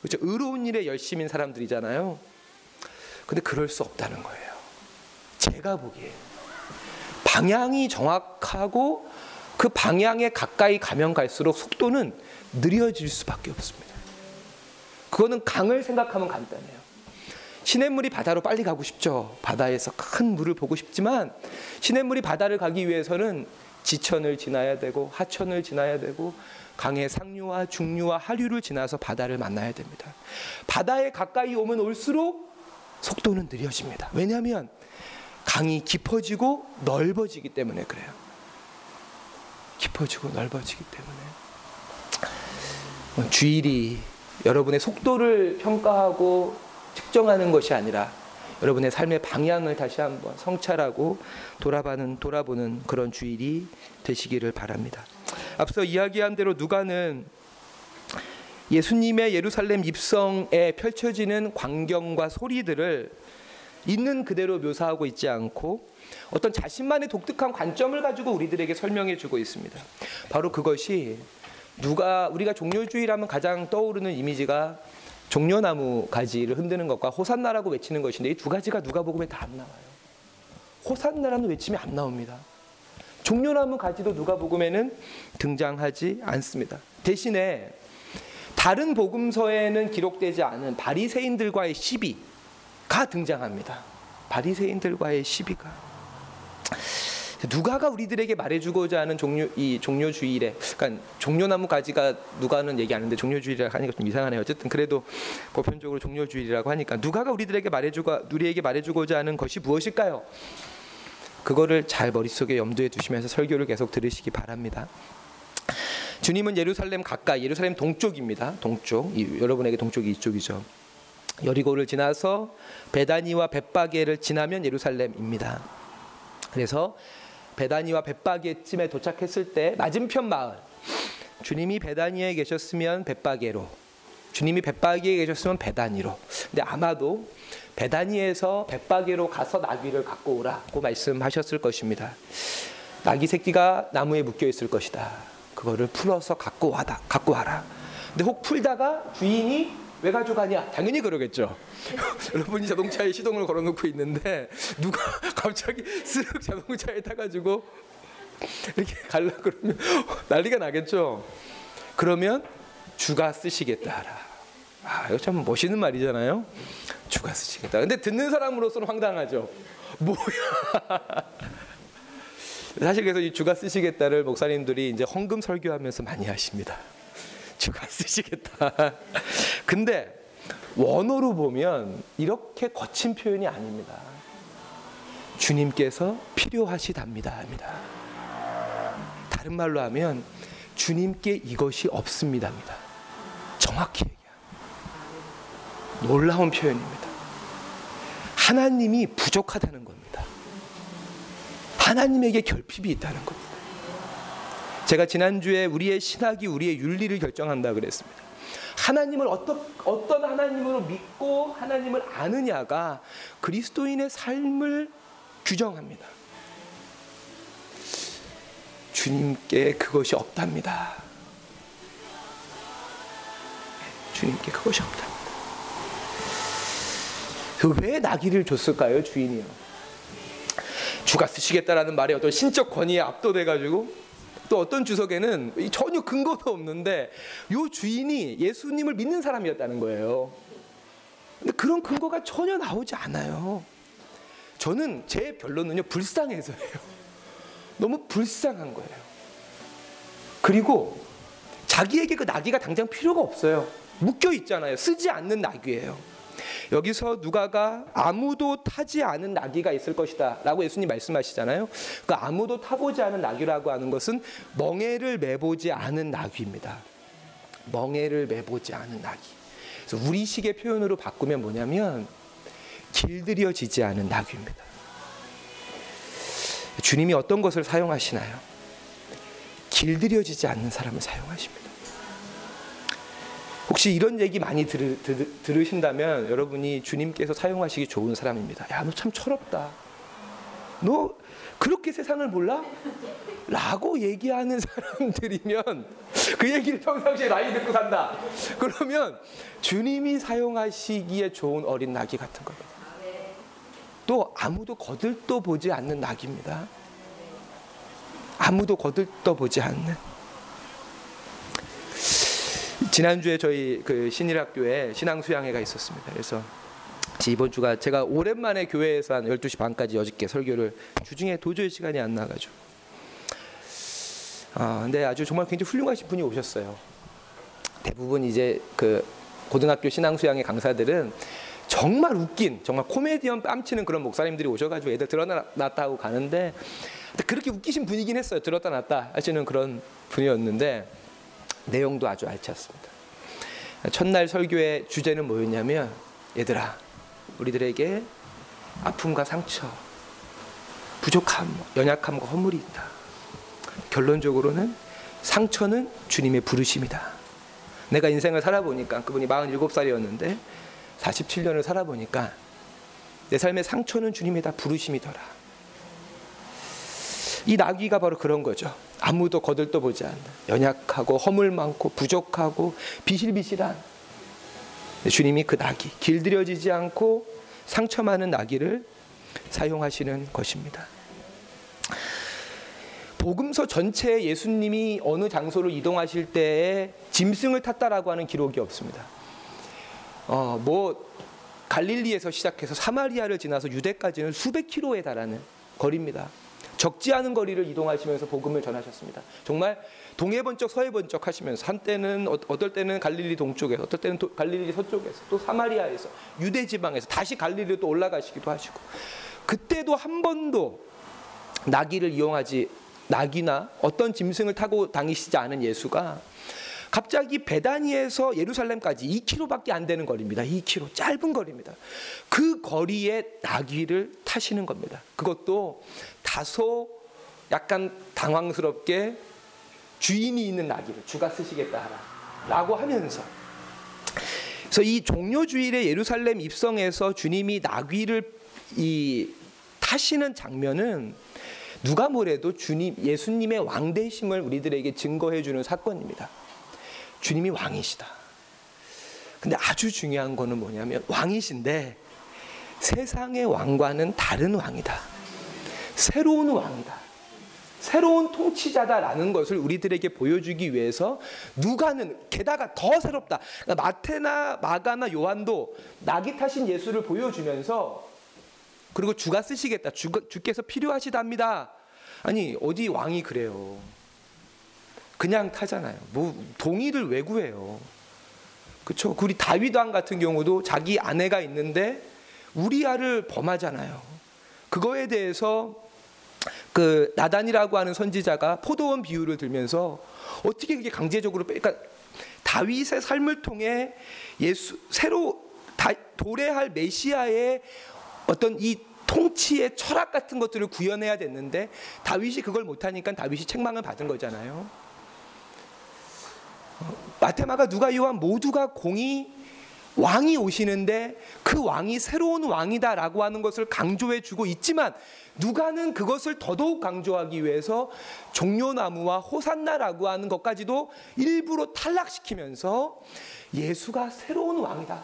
그렇죠. 의로운 일에 열심인 사람들이잖아요. 근데 그럴 수 없다는 거예요. 제가 보기에 방향이 정확하고 그 방향에 가까이 가면 갈수록 속도는 느려질 수밖에 없습니다. 그거는 강을 생각하면 간단해요. 시냇물이 바다로 빨리 가고 싶죠. 바다에서 큰 물을 보고 싶지만 시냇물이 바다를 가기 위해서는 지천을 지나야 되고 하천을 지나야 되고 강의 상류와 중류와 하류를 지나서 바다를 만나야 됩니다. 바다에 가까이 오면 올수록 속도는 느려집니다. 왜냐하면 강이 깊어지고 넓어지기 때문에 그래요. 깊어지고 넓어지기 때문에 어, 주일이 여러분의 속도를 평가하고 측정하는 것이 아니라 여러분의 삶의 방향을 다시 한번 성찰하고 돌아보는 돌아보는 그런 주일이 되시기를 바랍니다. 앞서 이야기한 대로 누가는 예수님의 예루살렘 입성에 펼쳐지는 광경과 소리들을 있는 그대로 묘사하고 있지 않고 어떤 자신만의 독특한 관점을 가지고 우리들에게 설명해 주고 있습니다. 바로 그것이 누가 우리가 종려주의라면 가장 떠오르는 이미지가 종려나무 가지를 흔드는 것과 호산나라고 외치는 것인데 이 두 가지가 누가 복음에 다 안 나와요. 호산나라는 외침이 안 나옵니다. 종려나무 가지도 누가 복음에는 등장하지 않습니다. 대신에 다른 복음서에는 기록되지 않은 바리새인들과의 시비가 등장합니다. 바리새인들과의 시비가 누가가 우리들에게 말해주고자 하는 종료 이 종료주일에 그러니까 종려나무 가지가 누가는 얘기 하는데 종료주일이라고 하니까 좀 이상하네요. 어쨌든 그래도 보편적으로 종료주일이라고 하니까 누가가 우리들에게 말해주고 우리에게 말해주고자 하는 것이 무엇일까요? 그거를 잘 머릿속에 염두에 두시면서 설교를 계속 들으시기 바랍니다. 주님은 예루살렘 가까이 예루살렘 동쪽입니다. 동쪽 이, 여러분에게 동쪽이 이쪽이죠. 여리고를 지나서 베다니와 벳바게를 지나면 예루살렘입니다. 그래서 베다니와 벳바게쯤에 도착했을 때 맞은편 마을 주님이 베다니에 계셨으면 벳바게로 주님이 벳바게에 계셨으면 베다니로 근데 아마도 베다니에서 벳바게로 가서 나귀를 갖고 오라고 말씀하셨을 것입니다. 나귀 새끼가 나무에 묶여 있을 것이다. 그거를 풀어서 갖고 와다 갖고 와라. 근데 혹 풀다가 주인이 왜 가져가냐? 당연히 그러겠죠. 여러분이 자동차에 시동을 걸어놓고 있는데 누가 갑자기 쓱 자동차에 타가지고 이렇게 갈라 그러면 난리가 나겠죠. 그러면 주가 쓰시겠다 하라. 아, 이거 참 멋있는 말이잖아요. 주가 쓰시겠다. 근데 듣는 사람으로서는 황당하죠. 뭐야? 사실 그래서 이 주가 쓰시겠다를 목사님들이 이제 헌금 설교하면서 많이 하십니다. 주가 쓰시겠다. 근데 원어로 보면 이렇게 거친 표현이 아닙니다. 주님께서 필요하시답니다. 합니다. 다른 말로 하면 주님께 이것이 없습니다입니다. 정확히 얘기합니다. 놀라운 표현입니다. 하나님이 부족하다는 겁니다. 하나님에게 결핍이 있다는 겁니다. 제가 지난주에 우리의 신학이 우리의 윤리를 결정한다 그랬습니다. 하나님을 어떤 어떤 하나님으로 믿고 하나님을 아느냐가 그리스도인의 삶을 규정합니다. 주님께 그것이 없답니다. 주님께 그것이 없답니다. 그왜 나귀를 줬을까요, 주인이요? 주가 쓰시겠다라는 말에 어떤 신적 권위에 압도돼가지고 또 어떤 주석에는 전혀 근거도 없는데 요 주인이 예수님을 믿는 사람이었다는 거예요. 근데 그런 근거가 전혀 나오지 않아요. 저는 제 결론은요 불쌍해서예요. 너무 불쌍한 거예요. 그리고 자기에게 그 나귀가 당장 필요가 없어요. 묶여 있잖아요. 쓰지 않는 나귀예요. 여기서 누가가 아무도 타지 않은 나귀가 있을 것이다 라고 예수님 말씀하시잖아요. 그 아무도 타보지 않은 나귀라고 하는 것은 멍에를 매보지 않은 나귀입니다. 멍에를 매보지 않은 나귀. 그래서 우리식의 표현으로 바꾸면 뭐냐면 길들여지지 않은 나귀입니다. 주님이 어떤 것을 사용하시나요? 길들여지지 않는 사람을 사용하십니다. 혹시 이런 얘기 많이 들, 들, 들 으신다면 여러분이 주님께서 사용하시기 좋은 사람입니다. 야, 너 참 철없다. 너 그렇게 세상을 몰라? 라고 얘기하는 사람들이면 그 얘기를 평상시에 많이 듣고 산다. 그러면 주님이 사용하시기에 좋은 어린 나귀 같은 겁니다. 또 아무도 거들떠 보지 않는 낙입니다. 아무도 거들떠 보지 않는. 지난주에 저희 그 신일학교에 신앙 수양회가 있었습니다. 그래서 이번 주가 제가 오랜만에 교회에서 한 12시 반까지 어저께 설교를 주중에 도저히 시간이 안 나가지고 아, 근데 아주 정말 굉장히 훌륭하신 분이 오셨어요. 대부분 이제 그 고등학교 신앙 수양회 강사들은 정말 웃긴 정말 코미디언 뺨치는 그런 목사님들이 오셔가지고 애들 들었다 놨다 하고 가는데 그렇게 웃기신 분이긴 했어요. 들었다 놨다 하시는 그런 분이었는데 내용도 아주 알찼습니다. 첫날 설교의 주제는 뭐였냐면 얘들아 우리들에게 아픔과 상처, 부족함, 연약함과 허물이 있다. 결론적으로는 상처는 주님의 부르심이다. 내가 인생을 살아보니까 그분이 47살이었는데 47년을 살아보니까 내 삶의 상처는 주님의 다 부르심이더라. 이 나귀가 바로 그런 거죠. 아무도 거들떠 보지 않는 연약하고 허물 많고 부족하고 비실비실한 주님이 그 나귀 길들여지지 않고 상처 많은 나귀를 사용하시는 것입니다. 복음서 전체에 예수님이 어느 장소로 이동하실 때에 짐승을 탔다라고 하는 기록이 없습니다. 어, 뭐 갈릴리에서 시작해서 사마리아를 지나서 유대까지는 수백 킬로에 달하는 거리입니다. 적지 않은 거리를 이동하시면서 복음을 전하셨습니다. 정말 동해 번쩍 서해 번쩍 하시면서 한때는 어- 어떨 때는 갈릴리 동쪽에서 어떨 때는 도- 갈릴리 서쪽에서 또 사마리아에서 유대 지방에서 다시 갈릴리로 또 올라가시기도 하시고 그때도 한 번도 나귀를 이용하지 나귀나 어떤 짐승을 타고 다니시지 않은 예수가 갑자기 베다니에서 예루살렘까지 2km밖에 안 되는 거리입니다. 2km 짧은 거리입니다. 그 거리에 나귀를 타시는 겁니다. 그것도 다소 약간 당황스럽게 주인이 있는 나귀를 주가 쓰시겠다라고 하면서 그래서 이 종료 주일에 예루살렘 입성에서 주님이 나귀를 이 타시는 장면은 누가 뭐래도 주님 예수님의 왕되심을 우리들에게 증거해 주는 사건입니다. 주님이 왕이시다. 근데 아주 중요한 거는 뭐냐면 왕이신데 세상의 왕과는 다른 왕이다. 새로운 왕이다. 새로운 통치자다라는 것을 우리들에게 보여주기 위해서 누가는 게다가 더 새롭다. 그러니까 마테나 마가나 요한도 낙이 타신 예수를 보여주면서 그리고 주가 쓰시겠다. 주, 주께서 필요하시답니다. 아니 어디 왕이 그래요. 그냥 타잖아요. 뭐 동의를 왜 구해요? 그렇죠. 우리 다윗 왕 같은 경우도 자기 아내가 있는데 우리아를 범하잖아요. 그거에 대해서 그 나단이라고 하는 선지자가 포도원 비유를 들면서 어떻게 그게 강제적으로 빼? 그러니까 다윗의 삶을 통해 예수 새로 다, 도래할 메시아의 어떤 이 통치의 철학 같은 것들을 구현해야 됐는데 다윗이 그걸 못하니까 다윗이 책망을 받은 거잖아요. 어, 마테마가 누가 요한 모두가 공이 왕이 오시는데 그 왕이 새로운 왕이다라고 하는 것을 강조해 주고 있지만 누가는 그것을 더더욱 강조하기 위해서 종려나무와 호산나라고 하는 것까지도 일부러 탈락시키면서 예수가 새로운 왕이다.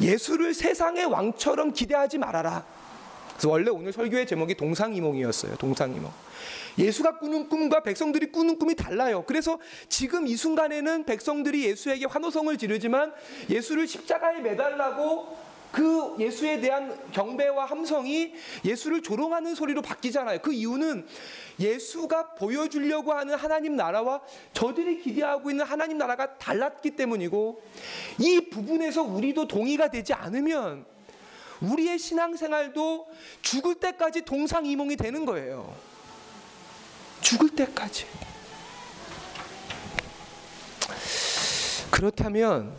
예수를 세상의 왕처럼 기대하지 말아라. 그래서 원래 오늘 설교의 제목이 동상이몽이었어요. 동상이몽. 예수가 꾸는 꿈과 백성들이 꾸는 꿈이 달라요. 그래서 지금 이 순간에는 백성들이 예수에게 환호성을 지르지만 예수를 십자가에 매달라고 그 예수에 대한 경배와 함성이 예수를 조롱하는 소리로 바뀌잖아요. 그 이유는 예수가 보여주려고 하는 하나님 나라와 저들이 기대하고 있는 하나님 나라가 달랐기 때문이고 이 부분에서 우리도 동의가 되지 않으면 우리의 신앙생활도 죽을 때까지 동상이몽이 되는 거예요. 죽을 때까지. 그렇다면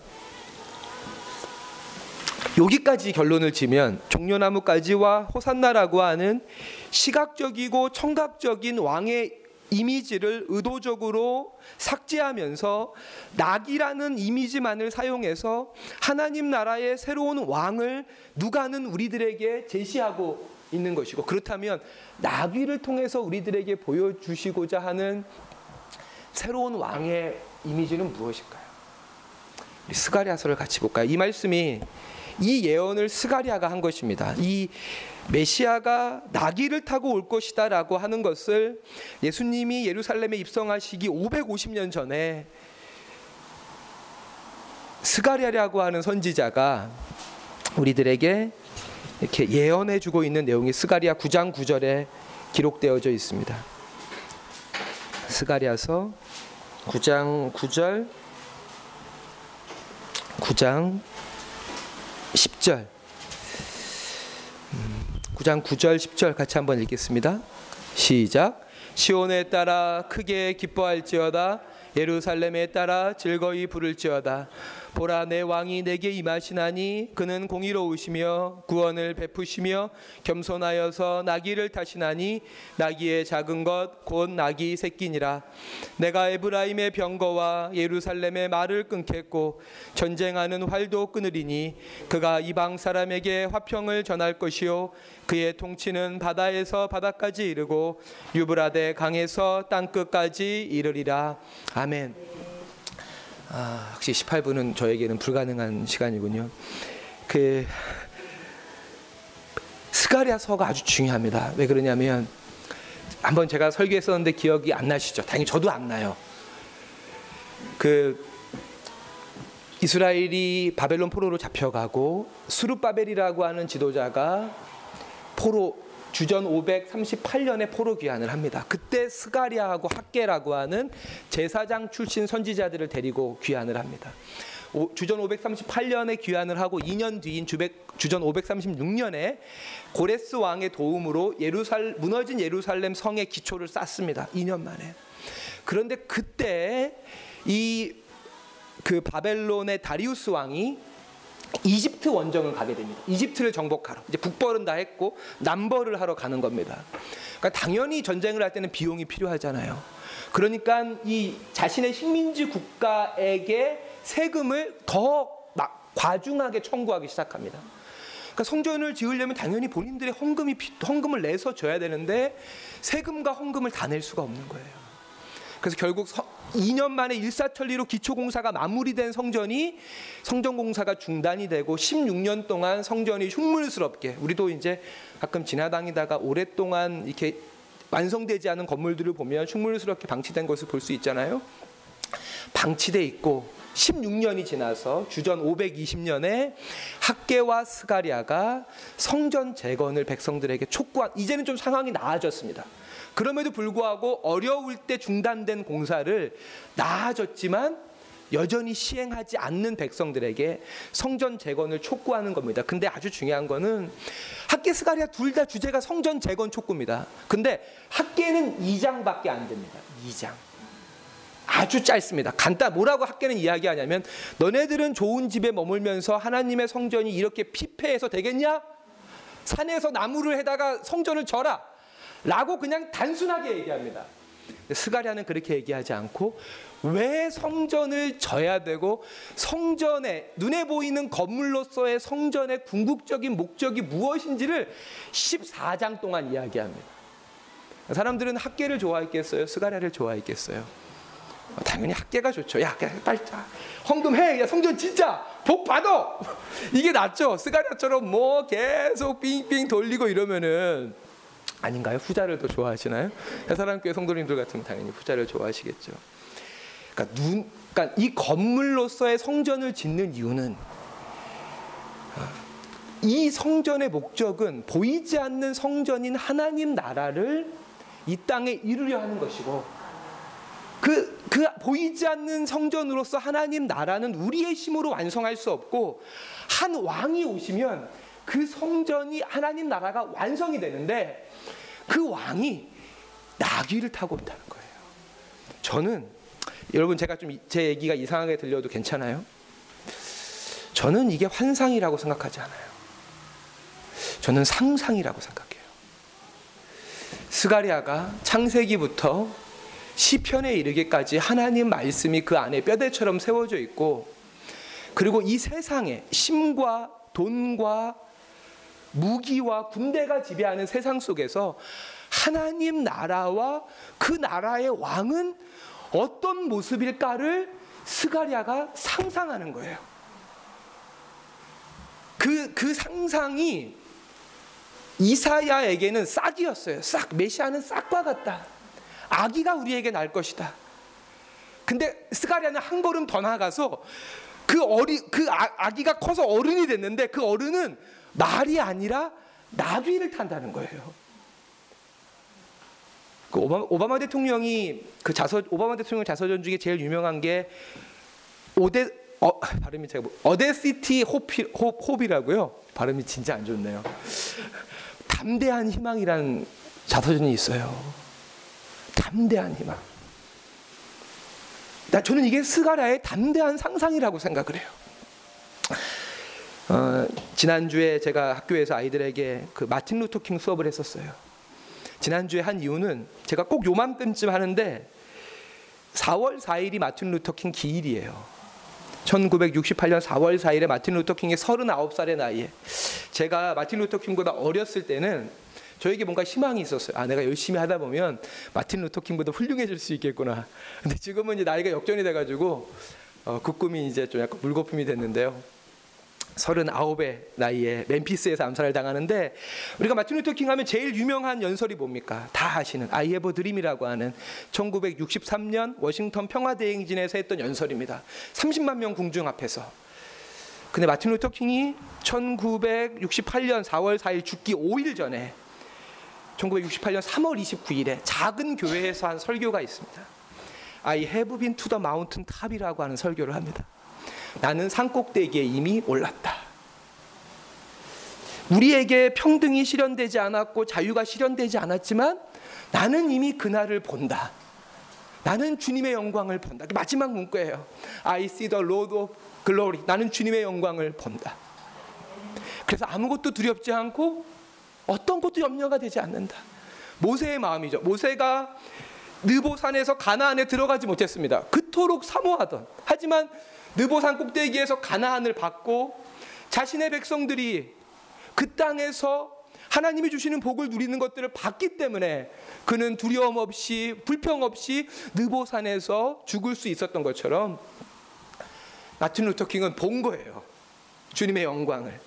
여기까지 결론을 지면 종려나무까지와 호산나라고 하는 시각적이고 청각적인 왕의 이미지를 의도적으로 삭제하면서 낙이라는 이미지만을 사용해서 하나님 나라의 새로운 왕을 누가는 우리들에게 제시하고 있는 것이고 그렇다면 나귀를 통해서 우리들에게 보여주시고자 하는 새로운 왕의 이미지는 무엇일까요? 스가랴서를 같이 볼까요? 이 말씀이 이 예언을 스가리아가 한 것입니다. 이 메시아가 나귀를 타고 올 것이다라고 하는 것을 예수님이 예루살렘에 입성하시기 550년 전에 스가랴라고 하는 선지자가 우리들에게 이렇게 예언해 주고 있는 내용이 스가랴 9장 9절에 기록되어져 있습니다. 스가랴서 9장 9절 9장 10절 9장 9절 10절 같이 한번 읽겠습니다. 시작. 시온의 딸아 크게 기뻐할지어다 예루살렘에 따라 즐거이 부를지어다 보라 내 왕이 내게 임하시나니 그는 공의로우시며 구원을 베푸시며 겸손하여서 나귀를 타시나니 나귀의 작은 것 곧 나귀 새끼니라 내가 에브라임의 병거와 예루살렘의 말을 끊겠고 전쟁하는 활도 끊으리니 그가 이방 사람에게 화평을 전할 것이요 그의 통치는 바다에서 바다까지 이르고 유브라데 강에서 땅 끝까지 이르리라 아멘. 아, 확실히 18분은 저에게는 불가능한 시간이군요. 그 스가리아서가 아주 중요합니다. 왜 그러냐면 한번 제가 설교했었는데 기억이 안 나시죠? 당연히 저도 안 나요. 그 이스라엘이 바벨론 포로로 잡혀가고 수르바벨이라고 하는 지도자가 포로 주전 538년에 포로 귀환을 합니다. 그때 스가랴하고 학개라고 하는 제사장 출신 선지자들을 데리고 귀환을 합니다. 오- 주전 538년에 귀환을 하고 2년 뒤인 주백- 주전 536년에 고레스 왕의 도움으로 예루살 무너진 예루살렘 성의 기초를 쌓습니다. 2년 만에. 그런데 그때 이 그 바벨론의 다리우스 왕이 이집트 원정을 가게 됩니다. 이집트를 정복하러 이제 북벌은 다 했고 남벌을 하러 가는 겁니다. 그러니까 당연히 전쟁을 할 때는 비용이 필요하잖아요. 그러니까 이 자신의 식민지 국가에게 세금을 더 막 과중하게 청구하기 시작합니다. 그러니까 성전을 지으려면 당연히 본인들의 헌금이 피- 헌금을 내서 줘야 되는데 세금과 헌금을 다 낼 수가 없는 거예요. 그래서 결국 서, 2년 만에 일사천리로 기초공사가 마무리된 성전이 성전공사가 중단이 되고 16년 동안 성전이 흉물스럽게 우리도 이제 가끔 지나다니다가 오랫동안 이렇게 완성되지 않은 건물들을 보면 흉물스럽게 방치된 것을 볼 수 있잖아요. 방치돼 있고 16년이 지나서 주전 520년에 학계와 스가리아가 성전 재건을 백성들에게 촉구한 이제는 좀 상황이 나아졌습니다. 그럼에도 불구하고 어려울 때 중단된 공사를 나아졌지만 여전히 시행하지 않는 백성들에게 성전 재건을 촉구하는 겁니다. 근데 아주 중요한 거는 학계 스가리아 둘 다 주제가 성전 재건 촉구입니다. 근데 학계는 2장밖에 안 됩니다. 2장. 아주 짧습니다. 간단 뭐라고 학계는 이야기하냐면 너네들은 좋은 집에 머물면서 하나님의 성전이 이렇게 피폐해서 되겠냐? 산에서 나무를 해다가 성전을 져라. 라고 그냥 단순하게 얘기합니다. 스가랴는 그렇게 얘기하지 않고 왜 성전을 져야 되고 성전에 눈에 보이는 건물로서의 성전의 궁극적인 목적이 무엇인지를 14장 동안 이야기합니다. 사람들은 학계를 좋아했겠어요? 스가랴를 좋아했겠어요? 어, 당연히 학계가 좋죠. 야, 자. 헌금해. 야, 성전 진짜 복 받아. 이게 낫죠. 스가랴처럼 뭐 계속 삥삥 돌리고 이러면은 아닌가요? 후자를 더 좋아하시나요? 사람교회 성도님들 같으면 당연히 후자를 좋아하시겠죠. 그러니까 눈, 그러니까 이 건물로서의 성전을 짓는 이유는 어, 이 성전의 목적은 보이지 않는 성전인 하나님 나라를 이 땅에 이루려 하는 것이고 그, 그 보이지 않는 성전으로서 하나님 나라는 우리의 힘으로 완성할 수 없고 한 왕이 오시면 그 성전이 하나님 나라가 완성이 되는데 그 왕이 나귀를 타고 온다는 거예요. 저는 여러분 제가 좀 제 얘기가 이상하게 들려도 괜찮아요? 저는 이게 환상이라고 생각하지 않아요. 저는 상상이라고 생각해요. 스가리아가 창세기부터 시편에 이르기까지 하나님 말씀이 그 안에 뼈대처럼 세워져 있고 그리고 이 세상에 심과 돈과 무기와 군대가 지배하는 세상 속에서 하나님 나라와 그 나라의 왕은 어떤 모습일까를 스가리아가 상상하는 거예요. 그 그, 그 상상이 이사야에게는 싹이었어요. 싹. 메시아는 싹과 같다. 아기가 우리에게 날 것이다. 근데 스가랴는 한 걸음 더 나아가서 그 어리 그 아, 아기가 커서 어른이 됐는데 그 어른은 말이 아니라 나귀를 탄다는 거예요. 그 오바마, 오바마 대통령이 그 자서 오바마 대통령 자서전 중에 제일 유명한 게 오데 어 발음이 제가 뭐- 어데시티 호피 호, 호비라고요. 발음이 진짜 안 좋네요. 담대한 희망이라는 자서전이 있어요. 담대한 희망. 나 저는 이게 스가랴의 담대한 상상이라고 생각을 해요. 어, 지난주에 제가 학교에서 아이들에게 그 마틴 루터 킹 수업을 했었어요. 지난주에 한 이유는 제가 꼭 요맘때쯤 하는데 4월 4일이 마틴 루터 킹 기일이에요. 1968년 4월 4일에 마틴 루터 킹이 39살의 나이에 제가 마틴 루터 킹보다 어렸을 때는 저에게 뭔가 희망이 있었어요. 아, 내가 열심히 하다 보면 마틴 루터 킹보다 훌륭해질 수 있겠구나. 근데 지금은 이제 나이가 역전이 돼 가지고 어, 그 꿈이 이제 좀 약간 물거품이 됐는데요. 39의 나이에 멤피스에서 암살을 당하는데 우리가 마틴 루터 킹 하면 제일 유명한 연설이 뭡니까? 다 아시는 have a dream이라고 하는 1963년 워싱턴 평화 대행진에서 했던 연설입니다. 30만 명 궁중 앞에서. 근데 마틴 루터 킹이 1968년 4월 4일 죽기 5일 전에 1968년 3월 29일에 작은 교회에서 한 설교가 있습니다. I have been to the mountain top이라고 하는 설교를 합니다. 나는 산꼭대기에 이미 올랐다. 우리에게 평등이 실현되지 않았고 자유가 실현되지 않았지만 나는 이미 그날을 본다. 나는 주님의 영광을 본다. 그 마지막 문구예요. I see the Lord of glory. 나는 주님의 영광을 본다. 그래서 아무것도 두렵지 않고 어떤 것도 염려가 되지 않는다. 모세의 마음이죠. 모세가 느보산에서 가나안에 들어가지 못했습니다. 그토록 사모하던 하지만 느보산 꼭대기에서 가나안을 받고 자신의 백성들이 그 땅에서 하나님이 주시는 복을 누리는 것들을 봤기 때문에 그는 두려움 없이 불평 없이 느보산에서 죽을 수 있었던 것처럼 마틴 루터 킹은 본 거예요. 주님의 영광을.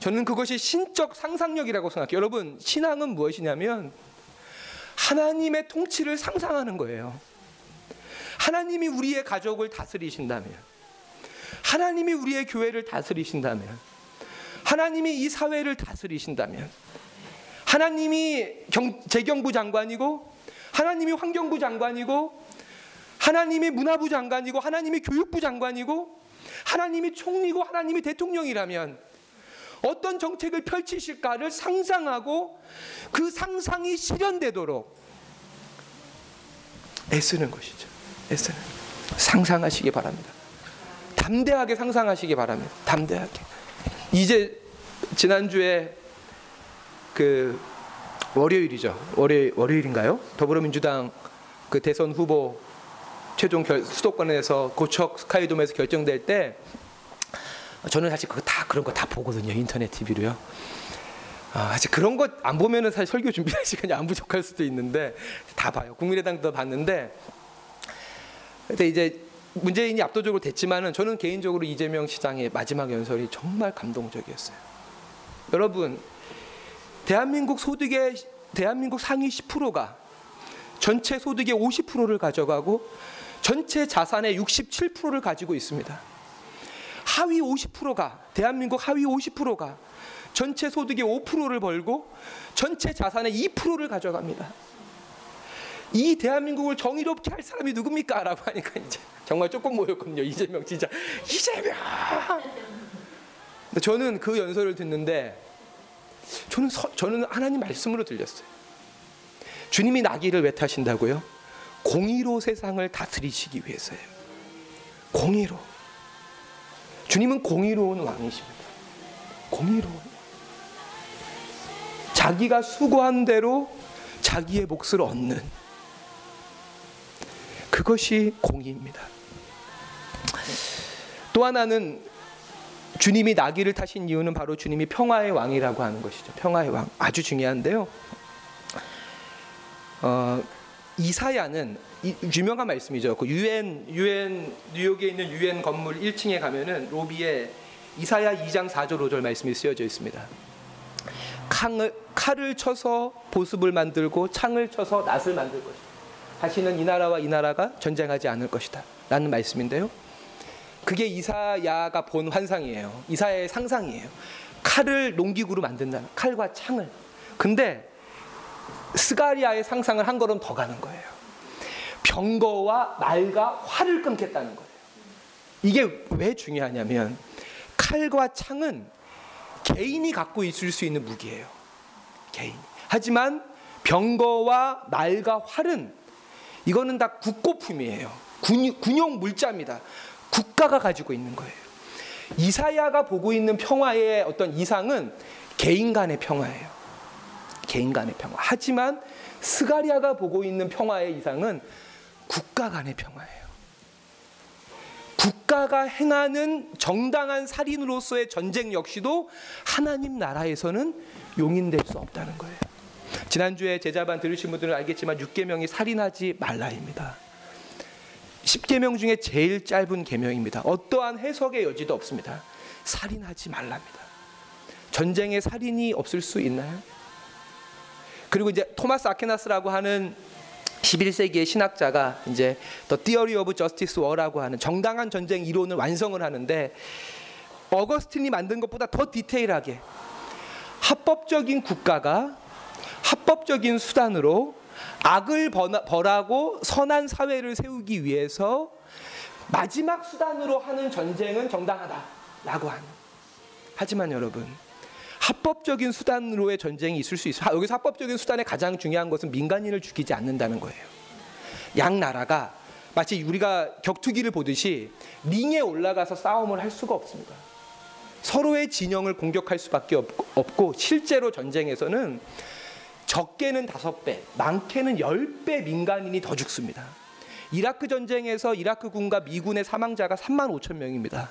저는 그것이 신적 상상력이라고 생각해요. 여러분, 신앙은 무엇이냐면 하나님의 통치를 상상하는 거예요. 하나님이 우리의 가족을 다스리신다면, 하나님이 우리의 교회를 다스리신다면, 하나님이 이 사회를 다스리신다면, 하나님이 경, 재경부 장관이고, 하나님이 환경부 장관이고, 하나님이 문화부 장관이고, 하나님이 교육부 장관이고, 하나님이 총리고, 하나님이 대통령이라면, 어떤 정책을 펼치실까를 상상하고 그 상상이 실현되도록 애쓰는 것이죠. 애쓰는. 상상하시기 바랍니다. 담대하게 상상하시기 바랍니다. 담대하게. 이제 지난주에 그 월요일이죠. 월요일 월요일인가요? 더불어민주당 그 대선 후보 최종 결, 수도권에서 고척 스카이돔에서 결정될 때 저는 사실 그거 다 그런 거 다 보거든요 인터넷 TV로요. 아, 사실 그런 거안 보면은 사실 설교 준비할 시간이 안 부족할 수도 있는데 다 봐요. 국민의당도 봤는데 근데 이제 문재인이 압도적으로 됐지만은 저는 개인적으로 이재명 시장의 마지막 연설이 정말 감동적이었어요. 여러분 대한민국 소득의 대한민국 상위 10%가 전체 소득의 50%를 가져가고 전체 자산의 67%를 가지고 있습니다. 하위 50%가 대한민국 하위 50%가 전체 소득의 5%를 벌고 전체 자산의 2%를 가져갑니다. 이 대한민국을 정의롭게 할 사람이 누굽니까? 라고 하니까 이제 정말 조금 모였거든요. 이재명 진짜 이재명. 저는 그 연설을 듣는데 저는 서, 저는 하나님 말씀으로 들렸어요. 주님이 나귀를 왜 타신다고요? 공의로 세상을 다스리시기 위해서예요. 공의로. 주님은 공의로운 왕이십니다. 공의로운. 자기가 수고한 대로 자기의 몫을 얻는 그것이 공의입니다. 또 하나는 주님이 나귀를 타신 이유는 바로 주님이 평화의 왕이라고 하는 것이죠. 평화의 왕 아주 중요한데요. 어, 이사야는 이, 유명한 말씀이죠. 그 유엔 유엔 뉴욕에 있는 유엔 건물 1층에 가면은 로비에 이사야 2장 4절 5절 말씀이 쓰여져 있습니다. 칼을, 칼을 쳐서 보습을 만들고 창을 쳐서 낫을 만들 것이다. 다시는 이 나라와 이 나라가 전쟁하지 않을 것이다. 라는 말씀인데요. 그게 이사야가 본 환상이에요. 이사야의 상상이에요. 칼을 농기구로 만든다는 칼과 창을. 근데 스가리아의 상상을 한 걸음 더 가는 거예요. 병거와 말과 활을 끊겠다는 거예요. 이게 왜 중요하냐면 칼과 창은 개인이 갖고 있을 수 있는 무기예요. 개인. 하지만 병거와 말과 활은 이거는 다 국고품이에요. 군, 군용 물자입니다. 국가가 가지고 있는 거예요. 이사야가 보고 있는 평화의 어떤 이상은 개인 간의 평화예요. 개인 간의 평화. 하지만 스가리아가 보고 있는 평화의 이상은 국가 간의 평화예요. 국가가 행하는 정당한 살인으로서의 전쟁 역시도 하나님 나라에서는 용인될 수 없다는 거예요. 지난주에 제자반 들으신 분들은 알겠지만 6계명이 살인하지 말라입니다. 10계명 중에 제일 짧은 계명입니다. 어떠한 해석의 여지도 없습니다. 살인하지 말랍니다. 전쟁에 살인이 없을 수 있나요? 그리고 이제 토마스 아케나스라고 하는 11세기의 신학자가 이제 The Theory of Justice War라고 하는 정당한 전쟁 이론을 완성을 하는데 어거스틴이 만든 것보다 더 디테일하게 합법적인 국가가 합법적인 수단으로 악을 벌하- 벌하고 선한 사회를 세우기 위해서 마지막 수단으로 하는 전쟁은 정당하다라고 하는. 하지만 여러분 합법적인 수단으로의 전쟁이 있을 수 있어. 여기서 합법적인 수단의 가장 중요한 것은 민간인을 죽이지 않는다는 거예요. 양 나라가 마치 우리가 격투기를 보듯이 링에 올라가서 싸움을 할 수가 없습니다. 서로의 진영을 공격할 수밖에 없- 없고 실제로 전쟁에서는 적게는 다섯 배, 많게는 열배 민간인이 더 죽습니다. 이라크 전쟁에서 이라크 군과 미군의 사망자가 3만 5천 명입니다.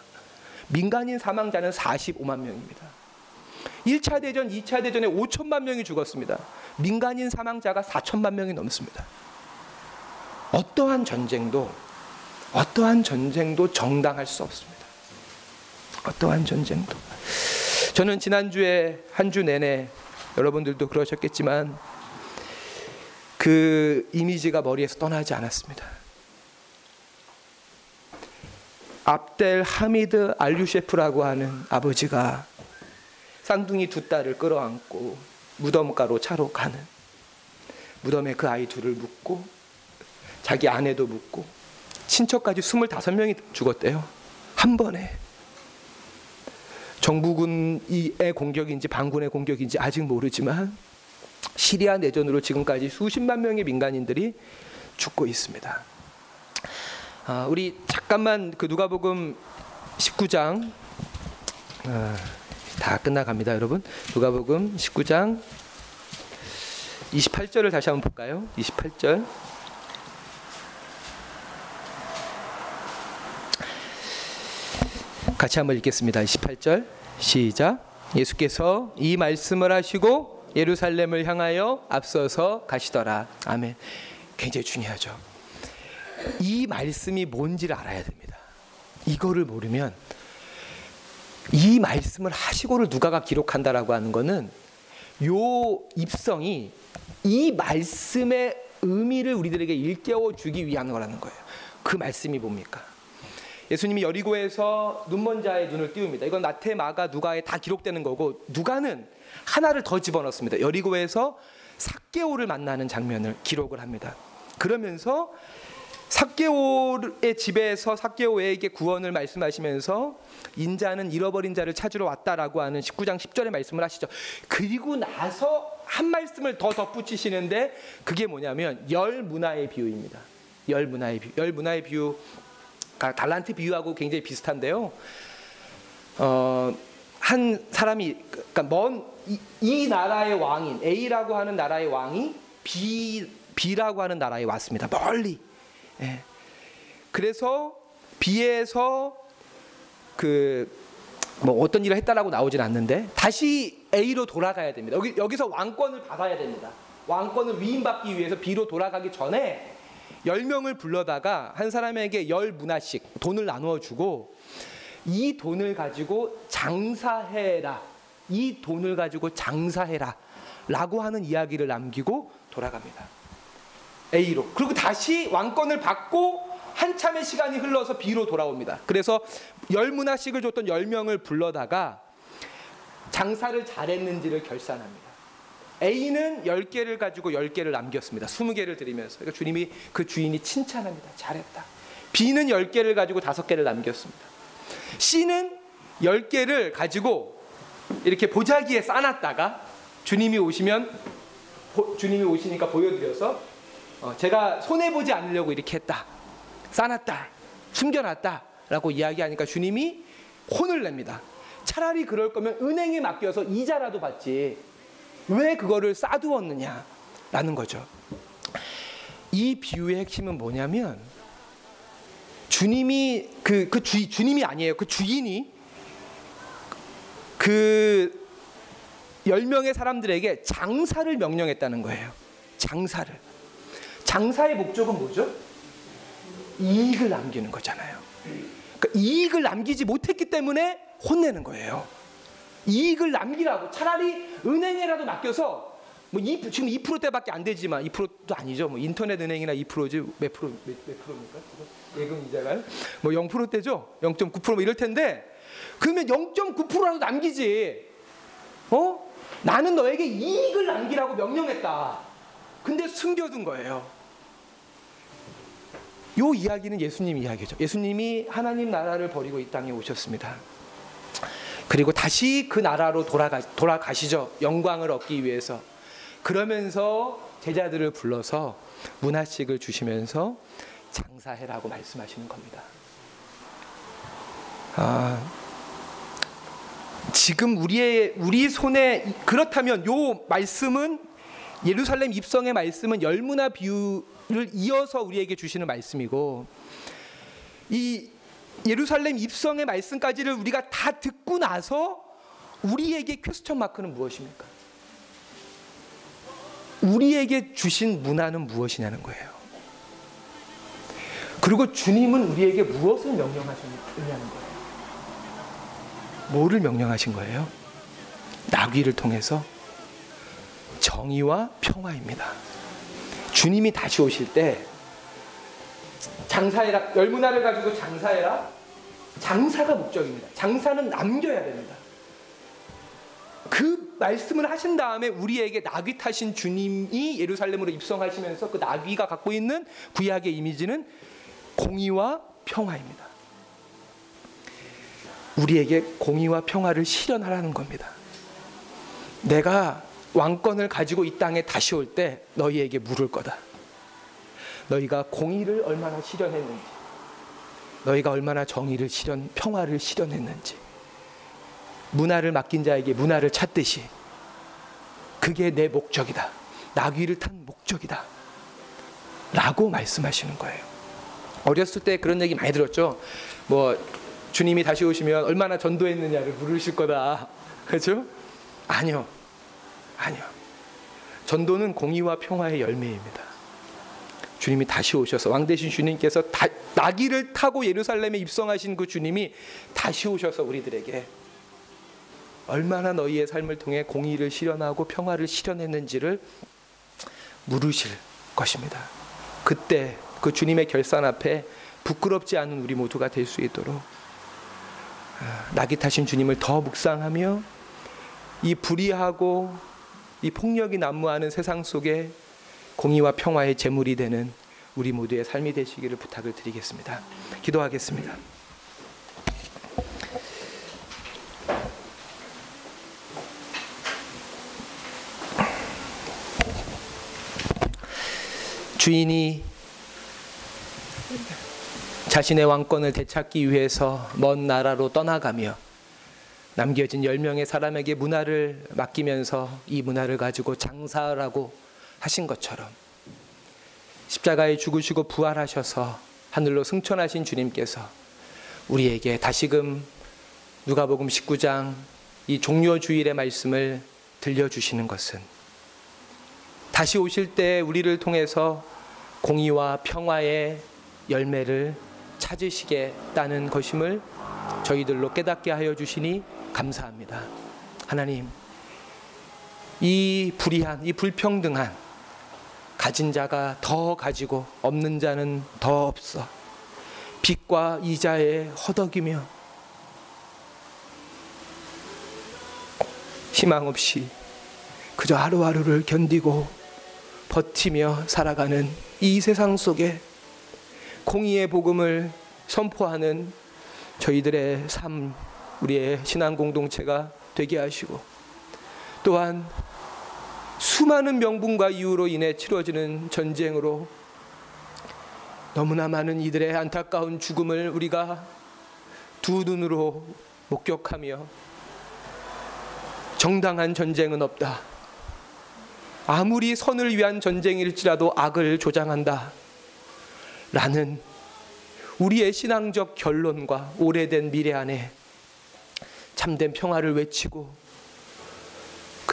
민간인 사망자는 45만 명입니다. 1차 대전, 2차 대전에 5천만 명이 죽었습니다. 민간인 사망자가 4천만 명이 넘습니다. 어떠한 전쟁도 어떠한 전쟁도 정당할 수 없습니다. 어떠한 전쟁도. 저는 지난주에 한 주 내내 여러분들도 그러셨겠지만 그 이미지가 머리에서 떠나지 않았습니다. 압델 하미드 알류셰프라고 하는 아버지가 쌍둥이 두 딸을 끌어안고 무덤가로 차로 가는 무덤에 그 아이 둘을 묻고 자기 아내도 묻고 친척까지 25명이 죽었대요. 한 번에. 정부군의 공격인지 반군의 공격인지 아직 모르지만 시리아 내전으로 지금까지 수십만 명의 민간인들이 죽고 있습니다. 아, 우리 잠깐만 그 누가복음 19장 아, 다 끝나갑니다, 여러분. 누가복음 19장 28절을 다시 한번 볼까요? 28절. 같이 한번 읽겠습니다. 28절 시작. 예수께서 이 말씀을 하시고 예루살렘을 향하여 앞서서 가시더라. 아멘. 굉장히 중요하죠. 이 말씀이 뭔지를 알아야 됩니다. 이거를 모르면 이 말씀을 하시고를 누가가 기록한다라고 하는 거는 요 입성이 이 말씀의 의미를 우리들에게 일깨워 주기 위한 거라는 거예요. 그 말씀이 뭡니까? 예수님이 여리고에서 눈먼 자의 눈을 띄웁니다. 이건 나태, 마가, 누가에 다 기록되는 거고 누가는 하나를 더 집어넣습니다. 여리고에서 삭개오를 만나는 장면을 기록을 합니다. 그러면서 삭개오의 집에서 삭개오에게 구원을 말씀하시면서 인자는 잃어버린 자를 찾으러 왔다라고 하는 19장 10절의 말씀을 하시죠. 그리고 나서 한 말씀을 더 덧붙이시는데 그게 뭐냐면 열 문화의 비유입니다. 열 문화의 비유. 열 문화의 비유 아, 달란트 비유하고 굉장히 비슷한데요. 어, 한 사람이 그러니까 먼이 이 나라의 왕인 A라고 하는 나라의 왕이 B B라고 하는 나라에 왔습니다. 멀리. 예. 그래서 B에서 그 뭐 어떤 일을 했다라고 나오진 않는데 다시 A로 돌아가야 됩니다. 여기 여기서 왕권을 받아야 됩니다. 왕권을 위임받기 위해서 B로 돌아가기 전에 열 명을 불러다가 한 사람에게 열 문화씩 돈을 나누어 주고 이 돈을 가지고 장사해라. 이 돈을 가지고 장사해라. 라고 하는 이야기를 남기고 돌아갑니다. A로. 그리고 다시 왕권을 받고 한참의 시간이 흘러서 B로 돌아옵니다. 그래서 열 문화씩을 줬던 열 명을 불러다가 장사를 잘했는지를 결산합니다. A는 10개를 가지고 10개를 남겼습니다. 20개를 드리면서. 그러니까 주님이 그 주인이 칭찬합니다. 잘했다. B는 10개를 가지고 5개를 남겼습니다. C는 10개를 가지고 이렇게 보자기에 싸놨다가 주님이 오시면 보- 주님이 오시니까 보여드려서 어, 제가 손해 보지 않으려고 이렇게 했다. 싸놨다. 숨겨놨다라고 이야기하니까 주님이 혼을 냅니다. 차라리 그럴 거면 은행에 맡겨서 이자라도 받지. 왜 그거를 싸두었느냐라는 거죠. 이 비유의 핵심은 뭐냐면 주님이 그, 그 주, 주님이 아니에요. 그 주인이 그 10명의 사람들에게 장사를 명령했다는 거예요. 장사를. 장사의 목적은 뭐죠? 이익을 남기는 거잖아요. 그러니까 이익을 남기지 못했기 때문에 혼내는 거예요. 이익을 남기라고 차라리 은행에라도 맡겨서 뭐 2, 지금 2%대밖에 안 되지만 2%도 아니죠. 뭐 인터넷 은행이나 2%지 몇 프로 몇, 몇 프로입니까? 예금 이자가 뭐 0%대죠. 0.9%뭐 이럴 텐데 그러면 0.9%라도 남기지. 어? 나는 너에게 이익을 남기라고 명령했다. 근데 숨겨둔 거예요. 요 이야기는 예수님 이야기죠. 예수님이 하나님 나라를 버리고 이 땅에 오셨습니다. 그리고 다시 그 나라로 돌아가, 돌아가시죠. 영광을 얻기 위해서. 그러면서 제자들을 불러서 문화식을 주시면서 장사해라고 말씀하시는 겁니다. 아, 지금 우리의 우리 손에 그렇다면 요 말씀은 예루살렘 입성의 말씀은 열문화 비유를 이어서 우리에게 주시는 말씀이고 이 예루살렘 입성의 말씀까지를 우리가 다 듣고 나서 우리에게 퀘스천 마크는 무엇입니까? 우리에게 주신 문화는 무엇이냐는 거예요. 그리고 주님은 우리에게 무엇을 명령하셨냐는 거예요. 뭐를 명령하신 거예요? 나귀를 통해서 정의와 평화입니다. 주님이 다시 오실 때 장사해라 열문화를 가지고 장사해라 장사가 목적입니다. 장사는 남겨야 됩니다. 그 말씀을 하신 다음에 우리에게 나귀 타신 주님이 예루살렘으로 입성하시면서 그 나귀가 갖고 있는 구약의 이미지는 공의와 평화입니다. 우리에게 공의와 평화를 실현하라는 겁니다. 내가 왕권을 가지고 이 땅에 다시 올 때 너희에게 물을 거다. 너희가 공의를 얼마나 실현했는지, 너희가 얼마나 정의를 실현, 평화를 실현했는지, 문화를 맡긴 자에게 문화를 찾듯이 그게 내 목적이다. 나귀를 탄 목적이다. 라고 말씀하시는 거예요. 어렸을 때 그런 얘기 많이 들었죠. 뭐 주님이 다시 오시면 얼마나 전도했느냐를 물으실 거다. 그렇죠? 아니요. 아니요. 전도는 공의와 평화의 열매입니다. 주님이 다시 오셔서 왕 대신 주님께서 다, 나귀를 타고 예루살렘에 입성하신 그 주님이 다시 오셔서 우리들에게 얼마나 너희의 삶을 통해 공의를 실현하고 평화를 실현했는지를 물으실 것입니다. 그때 그 주님의 결산 앞에 부끄럽지 않은 우리 모두가 될 수 있도록 아, 낙이 타신 주님을 더 묵상하며 이 불의하고 이 폭력이 난무하는 세상 속에 공의와 평화의 제물이 되는 우리 모두의 삶이 되시기를 부탁을 드리겠습니다. 기도하겠습니다. 주인이 자신의 왕권을 되찾기 위해서 먼 나라로 떠나가며 남겨진 10명의 사람에게 문화를 맡기면서 이 문화를 가지고 장사라고 하신 것처럼 십자가에 죽으시고 부활하셔서 하늘로 승천하신 주님께서 우리에게 다시금 누가복음 19장 이 종료 주일의 말씀을 들려주시는 것은 다시 오실 때 우리를 통해서 공의와 평화의 열매를 찾으시겠다는 것임을 저희들로 깨닫게 하여 주시니 감사합니다. 하나님, 이 불의한, 이 불평등한 가진 자가 더 가지고 없는 자는 더 없어. 빚과 이자에 허덕이며 희망 없이 그저 하루하루를 견디고 버티며 살아가는 이 세상 속에 공의의 복음을 선포하는 저희들의 삶, 우리의 신앙 공동체가 되게 하시고 또한 수많은 명분과 이유로 인해 치러지는 전쟁으로 너무나 많은 이들의 안타까운 죽음을 우리가 두 눈으로 목격하며 정당한 전쟁은 없다. 아무리 선을 위한 전쟁일지라도 악을 조장한다. 라는 우리의 신앙적 결론과 오래된 미래 안에 참된 평화를 외치고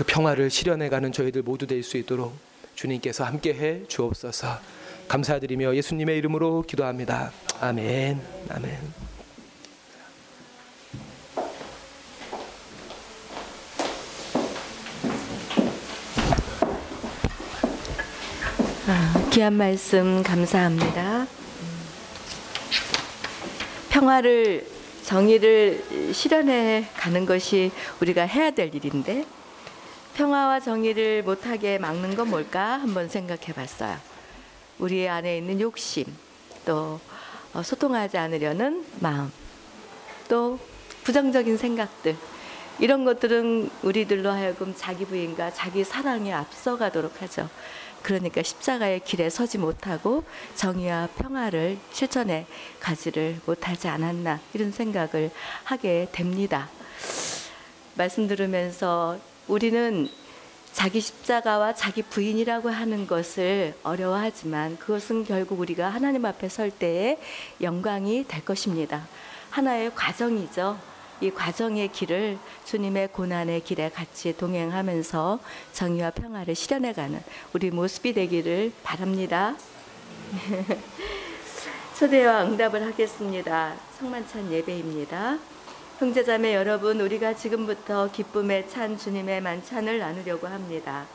그 평화를 실현해가는 저희들 모두 될 수 있도록 주님께서 함께해 주옵소서. 감사드리며 예수님의 이름으로 기도합니다. 아멘. 아멘. 아, 귀한 말씀 감사합니다. 평화를 정의를 실현해 가는 것이 우리가 해야 될 일인데 평화와 정의를 못하게 막는 건 뭘까 한번 생각해 봤어요. 우리 안에 있는 욕심, 또 어, 소통하지 않으려는 마음, 또 부정적인 생각들, 이런 것들은 우리들로 하여금 자기 부인과 자기 사랑에 앞서가도록 하죠. 그러니까 십자가의 길에 서지 못하고 정의와 평화를 실천해 가지를 못하지 않았나 이런 생각을 하게 됩니다. 말씀 들으면서 우리는 자기 십자가와 자기 부인이라고 하는 것을 어려워하지만 그것은 결국 우리가 하나님 앞에 설 때에 영광이 될 것입니다. 하나의 과정이죠. 이 과정의 길을 주님의 고난의 길에 같이 동행하면서 정의와 평화를 실현해가는 우리 모습이 되기를 바랍니다. 초대와 응답을 하겠습니다. 성만찬 예배입니다. 형제자매 여러분, 우리가 지금부터 기쁨에 찬 주님의 만찬을 나누려고 합니다.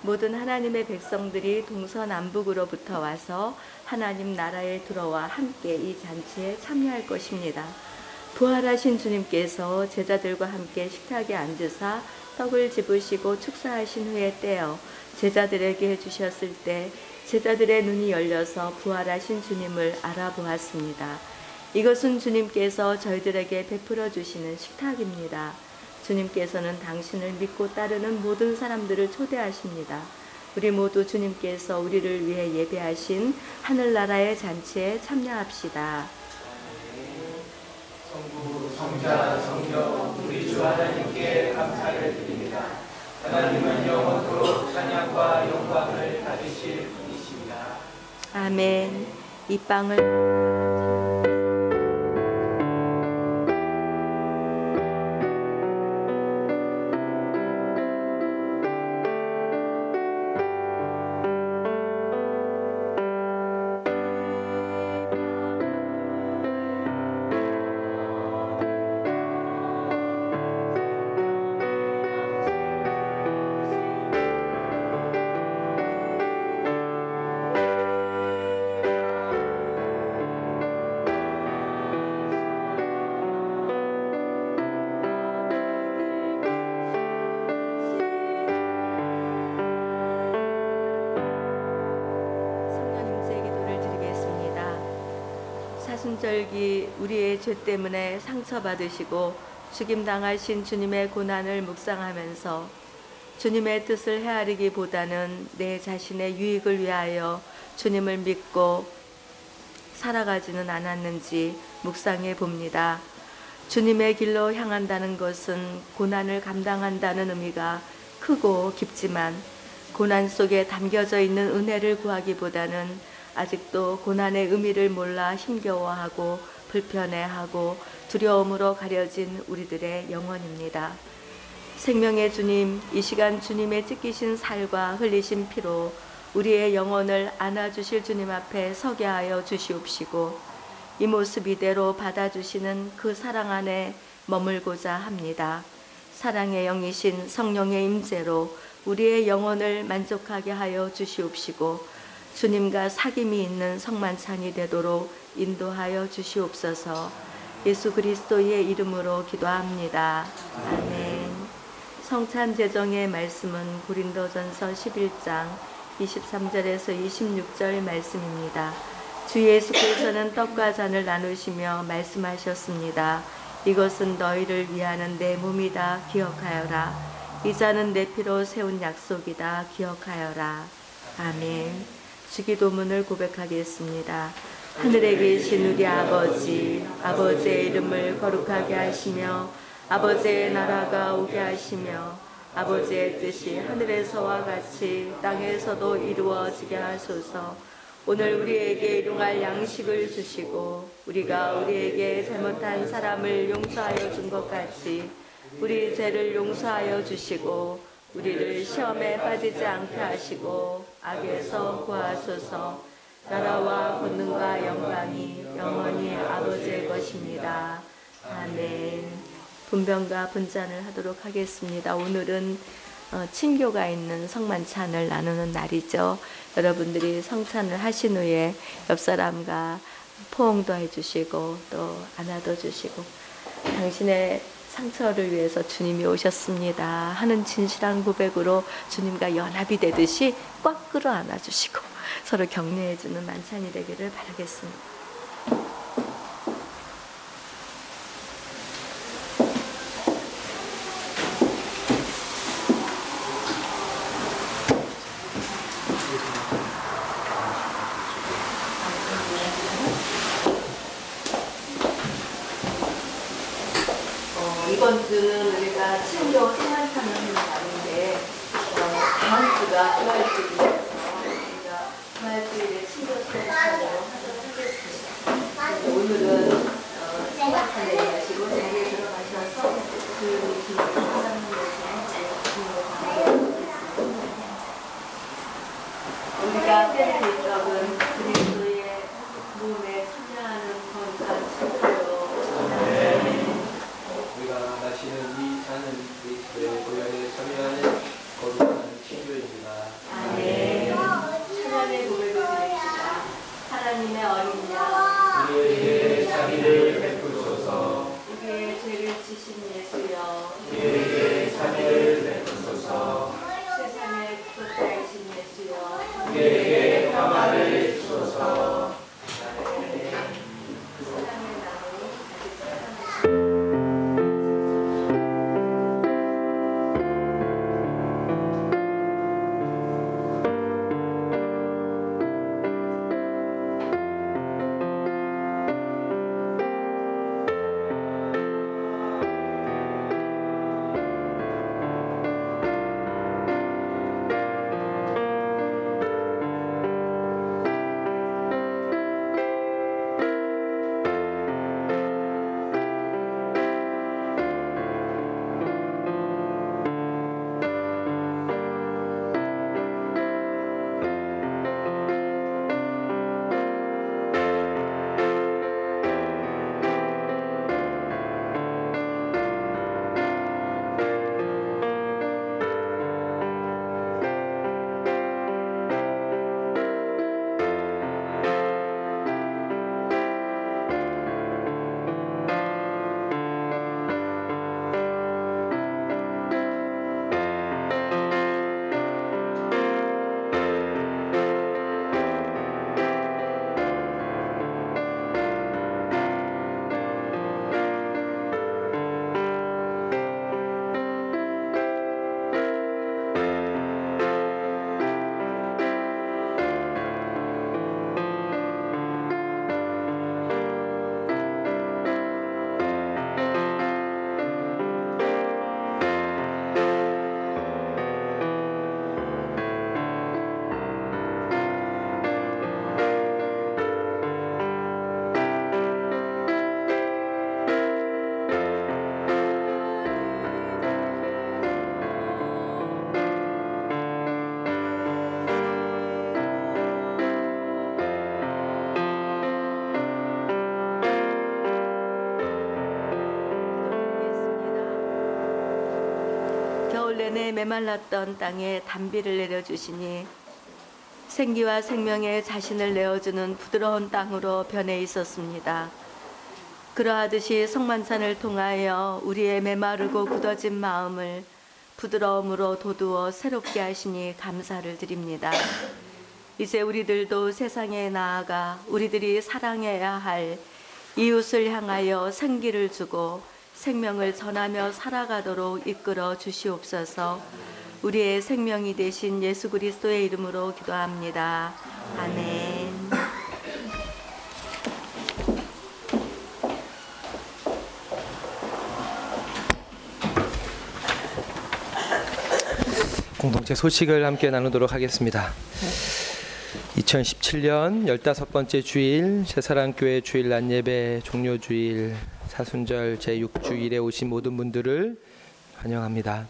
모든 하나님의 백성들이 동서남북으로부터 와서 하나님 나라에 들어와 함께 이 잔치에 참여할 것입니다. 부활하신 주님께서 제자들과 함께 식탁에 앉으사 떡을 집으시고 축사하신 후에 떼어 제자들에게 해주셨을 때 제자들의 눈이 열려서 부활하신 주님을 알아보았습니다. 이것은 주님께서 저희들에게 베풀어 주시는 식탁입니다. 주님께서는 당신을 믿고 따르는 모든 사람들을 초대하십니다. 우리 모두 주님께서 우리를 위해 예배하신 하늘나라의 잔치에 참여합시다. 아멘. 이 빵을 죄 때문에 상처받으시고 죽임당하신 주님의 고난을 묵상하면서 주님의 뜻을 헤아리기보다는 내 자신의 유익을 위하여 주님을 믿고 살아가지는 않았는지 묵상해 봅니다. 주님의 길로 향한다는 것은 고난을 감당한다는 의미가 크고 깊지만 고난 속에 담겨져 있는 은혜를 구하기보다는 아직도 고난의 의미를 몰라 힘겨워하고 불편해하고 두려움으로 가려진 우리들의 영혼입니다. 생명의 주님, 이 시간 주님의 찢기신 살과 흘리신 피로 우리의 영혼을 안아주실 주님 앞에 서게 하여 주시옵시고 이 모습 이대로 받아주시는 그 사랑 안에 머물고자 합니다. 사랑의 영이신 성령의 임재로 우리의 영혼을 만족하게 하여 주시옵시고 주님과 사귐이 있는 성만찬이 되도록 인도하여 주시옵소서. 예수 그리스도의 이름으로 기도합니다. 아멘. 성찬 제정의 말씀은 고린도전서 11장 23절에서 26절 말씀입니다. 주 예수께서는 떡과 잔을 나누시며 말씀하셨습니다. 이것은 너희를 위하는 내 몸이다 기억하여라. 이 잔은 내 피로 세운 약속이다 기억하여라. 아멘. 주기도문을 고백하겠습니다. 하늘에 계신 우리 아버지, 아버지의 이름을 거룩하게 하시며 아버지의 나라가 오게 하시며 아버지의 뜻이 하늘에서와 같이 땅에서도 이루어지게 하소서. 오늘 우리에게 일용할 양식을 주시고 우리가 우리에게 잘못한 사람을 용서하여 준 것 같이 우리 죄를 용서하여 주시고 우리를 시험에 빠지지 않게 하시고 악에서 구하소서. 나라와 권능과 영광이 영원히 아버지의 것입니다. 아멘. 분변과 분잔을 하도록 하겠습니다. 오늘은 어, 친교가 있는 성만찬을 나누는 날이죠. 여러분들이 성찬을 하신 후에 옆 사람과 포옹도 해주시고 또 안아도 주시고 당신의 상처를 위해서 주님이 오셨습니다 하는 진실한 고백으로 주님과 연합이 되듯이 꽉 끌어 안아주시고 서로 격려해주는 만찬이 되기를 바라겠습니다. 내내 메말랐던 땅에 단비를 내려주시니 생기와 생명의 자신을 내어주는 부드러운 땅으로 변해 있었습니다. 그러하듯이 성만찬을 통하여 우리의 메마르고 굳어진 마음을 부드러움으로 도두어 새롭게 하시니 감사를 드립니다. 이제 우리들도 세상에 나아가 우리들이 사랑해야 할 이웃을 향하여 생기를 주고 생명을 전하며 살아가도록 이끌어 주시옵소서. 우리의 생명이 되신 예수 그리스도의 이름으로 기도합니다. 아멘. 공동체 소식을 함께 나누도록 하겠습니다. 2017년 15번째 주일 새사랑교회 주일 낮예배 종료 주일 사순절 제6주일에 오신 모든 분들을 환영합니다.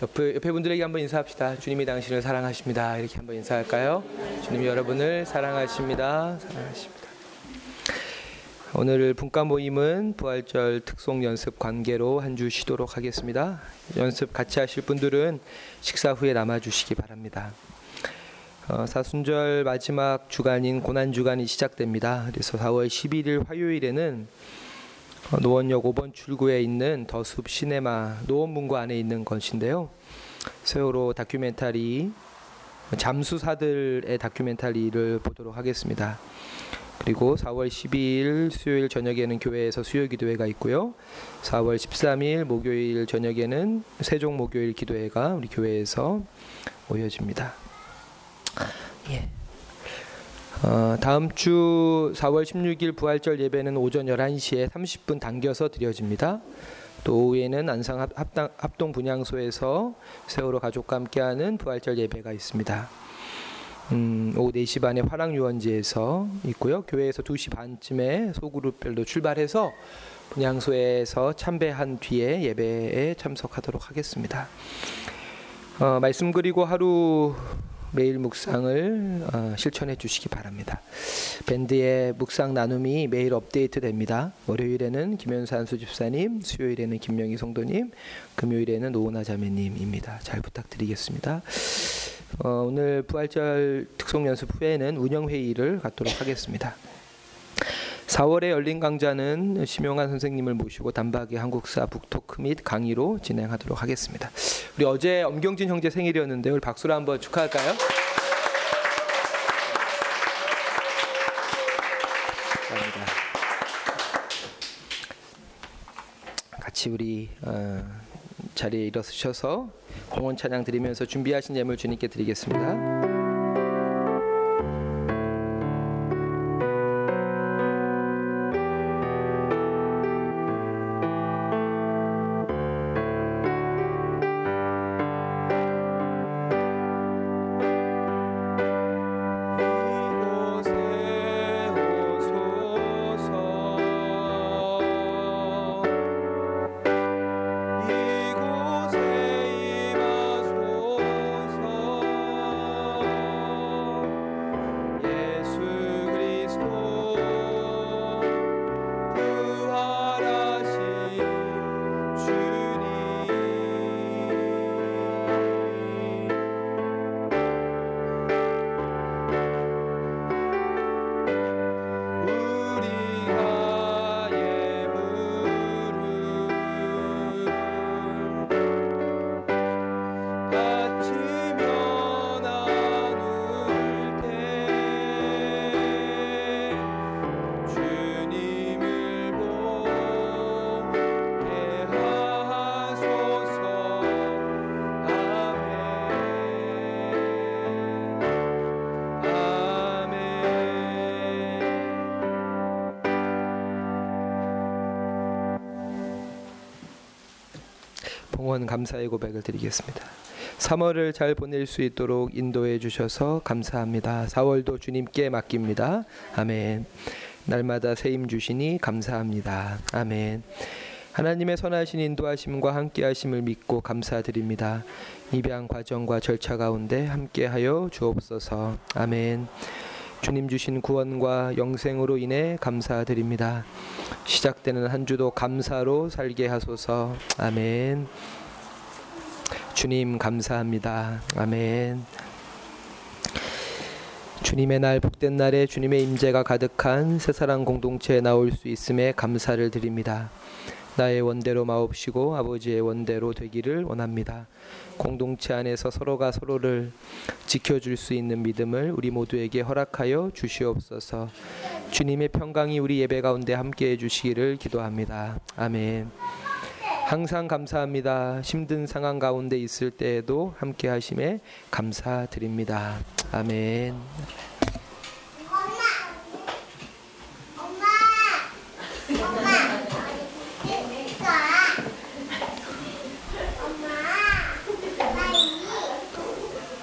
옆에, 옆에 분들에게 한번 인사합시다. 주님이 당신을 사랑하십니다. 이렇게 한번 인사할까요? 주님이 여러분을 사랑하십니다. 사랑하십니다. 오늘 분과 모임은 부활절 특송 연습 관계로 한 주 쉬도록 하겠습니다. 연습 같이 하실 분들은 식사 후에 남아 주시기 바랍니다. 어, 사순절 마지막 주간인 고난 주간이 시작됩니다. 그래서 4월 11일 화요일에는 어, 노원역 5번 출구에 있는 더숲 시네마 노원문고 안에 있는 것인데요. 세월호 다큐멘터리 잠수사들의 다큐멘터리를 보도록 하겠습니다. 그리고 4월 12일 수요일 저녁에는 교회에서 수요 기도회가 있고요. 4월 13일 목요일 저녁에는 세종 목요일 기도회가 우리 교회에서 모여집니다. 예. 어, 다음 주 4월 16일 부활절 예배는 오전 11시에 30분 당겨서 드려집니다. 또 오후에는 안상 합- 합당, 합동 분향소에서 세월호 가족과 함께하는 부활절 예배가 있습니다. 음, 오후 4시 반에 화랑 유원지에서 있고요. 교회에서 2시 반쯤에 소그룹별로 출발해서 분향소에서 참배한 뒤에 예배에 참석하도록 하겠습니다. 어, 말씀 그리고 하루 매일 묵상을 어, 실천해 주시기 바랍니다. 밴드의 묵상 나눔이 매일 업데이트 됩니다. 월요일에는 김현수 안수 집사님, 수요일에는 김명희 성도님, 금요일에는 노은아 자매님입니다. 잘 부탁드리겠습니다. 어, 오늘 부활절 특송 연습 후에는 운영 회의를 갖도록 하겠습니다. 4월에 열린 강좌는 심용환 선생님을 모시고 단박에 한국사 북토크 및 강의로 진행하도록 하겠습니다. 우리 어제 엄경진 형제 생일이었는데 우리 박수로 한번 축하할까요? 감사합니다. 같이 우리 어, 자리에 일어서셔서 공원 찬양 드리면서 준비하신 예물 주님께 드리겠습니다. 봉헌 감사의 고백을 드리겠습니다. 3월을 잘 보낼 수 있도록 인도해 주셔서 감사합니다. 4월도 주님께 맡깁니다. 아멘. 날마다 새힘 주시니 감사합니다. 아멘. 하나님의 선하신 인도하심과 함께하심을 믿고 감사드립니다. 입양 과정과 절차 가운데 함께하여 주옵소서. 아멘. 주님 주신 구원과 영생으로 인해 감사드립니다. 시작되는 한 주도 감사로 살게 하소서. 아멘. 주님 감사합니다. 아멘. 주님의 날 복된 날에 주님의 임재가 가득한 새사랑 공동체에 나올 수 있음에 감사를 드립니다. 나의 원대로 마옵시고 아버지의 원대로 되기를 원합니다. 공동체 안에서 서로가 서로를 지켜줄 수 있는 믿음을 우리 모두에게 허락하여 주시옵소서. 주님의 평강이 우리 예배 가운데 함께해 주시기를 기도합니다. 아멘. 항상 감사합니다. 힘든 상황 가운데 있을 때에도 함께 하심에 감사드립니다. 아멘.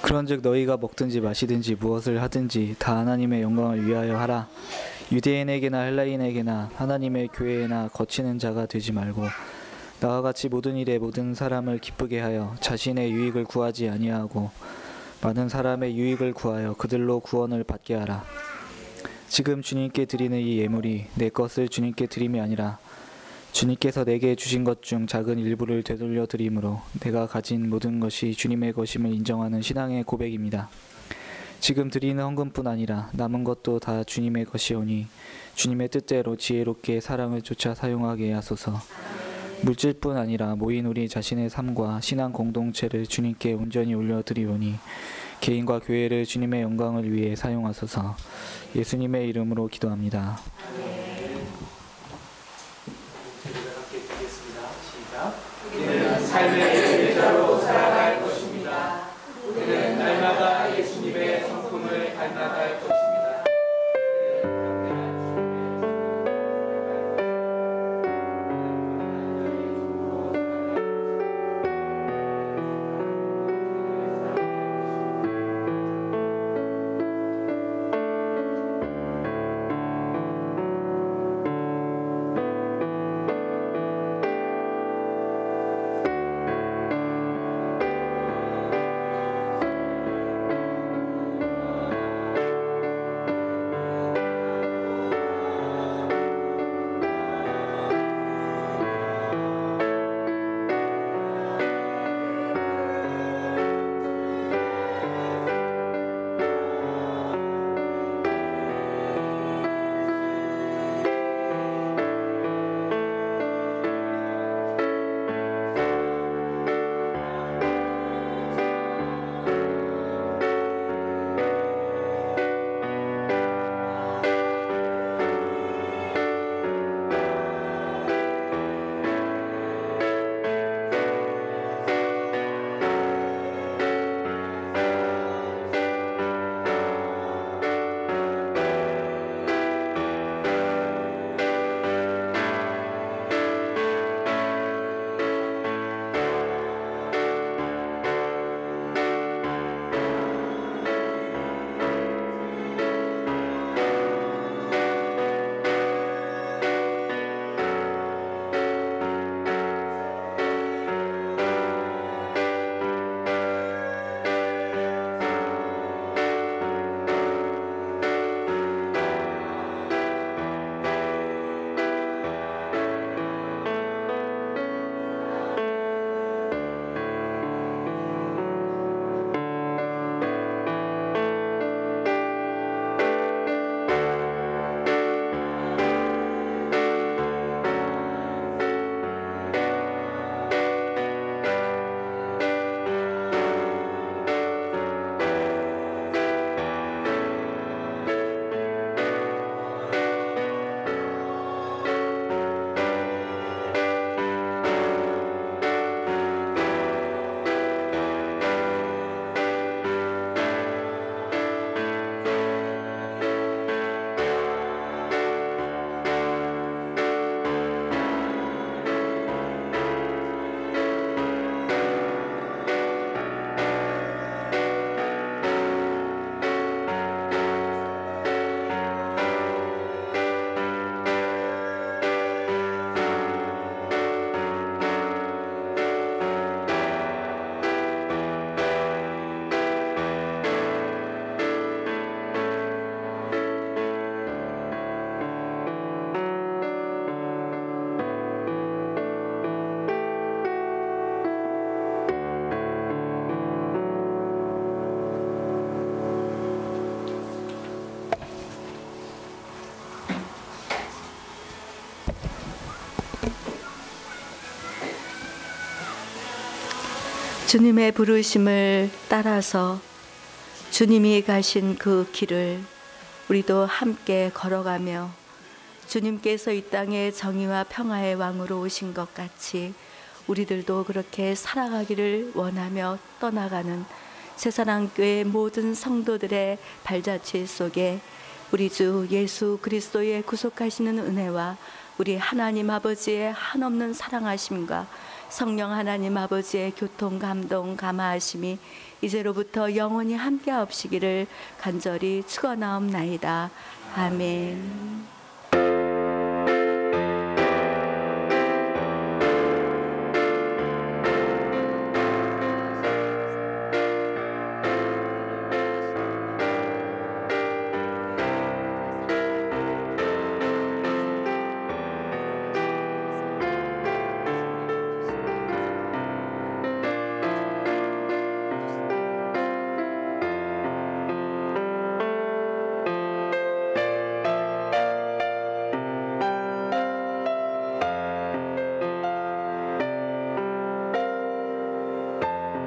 그런즉 너희가 먹든지 마시든지 무엇을 하든지 다 하나님의 영광을 위하여 하라. 유대인에게나 헬라인에게나 하나님의 교회에나 거치는 자가 되지 말고 나와 같이 모든 일에 모든 사람을 기쁘게 하여 자신의 유익을 구하지 아니하고 많은 사람의 유익을 구하여 그들로 구원을 받게 하라. 지금 주님께 드리는 이 예물이 내 것을 주님께 드림이 아니라 주님께서 내게 주신 것 중 작은 일부를 되돌려 드림으로 내가 가진 모든 것이 주님의 것임을 인정하는 신앙의 고백입니다. 지금 드리는 헌금뿐 아니라 남은 것도 다 주님의 것이오니 주님의 뜻대로 지혜롭게 사랑을 쫓아 사용하게 하소서. 물질뿐 아니라 모인 우리 자신의 삶과 신앙 공동체를 주님께 온전히 올려드리오니 개인과 교회를 주님의 영광을 위해 사용하소서. 예수님의 이름으로 기도합니다. 삶의 주님의 부르심을 따라서 주님이 가신 그 길을 우리도 함께 걸어가며 주님께서 이 땅에 정의와 평화의 왕으로 오신 것 같이 우리들도 그렇게 살아가기를 원하며 떠나가는 새사랑교회 모든 성도들의 발자취 속에 우리 주 예수 그리스도의 구속하시는 은혜와 우리 하나님 아버지의 한없는 사랑하심과 성령 하나님 아버지의 교통 감동 감화하심이 이제로부터 영원히 함께 없시기를 간절히 축원하옵나이다. 아멘.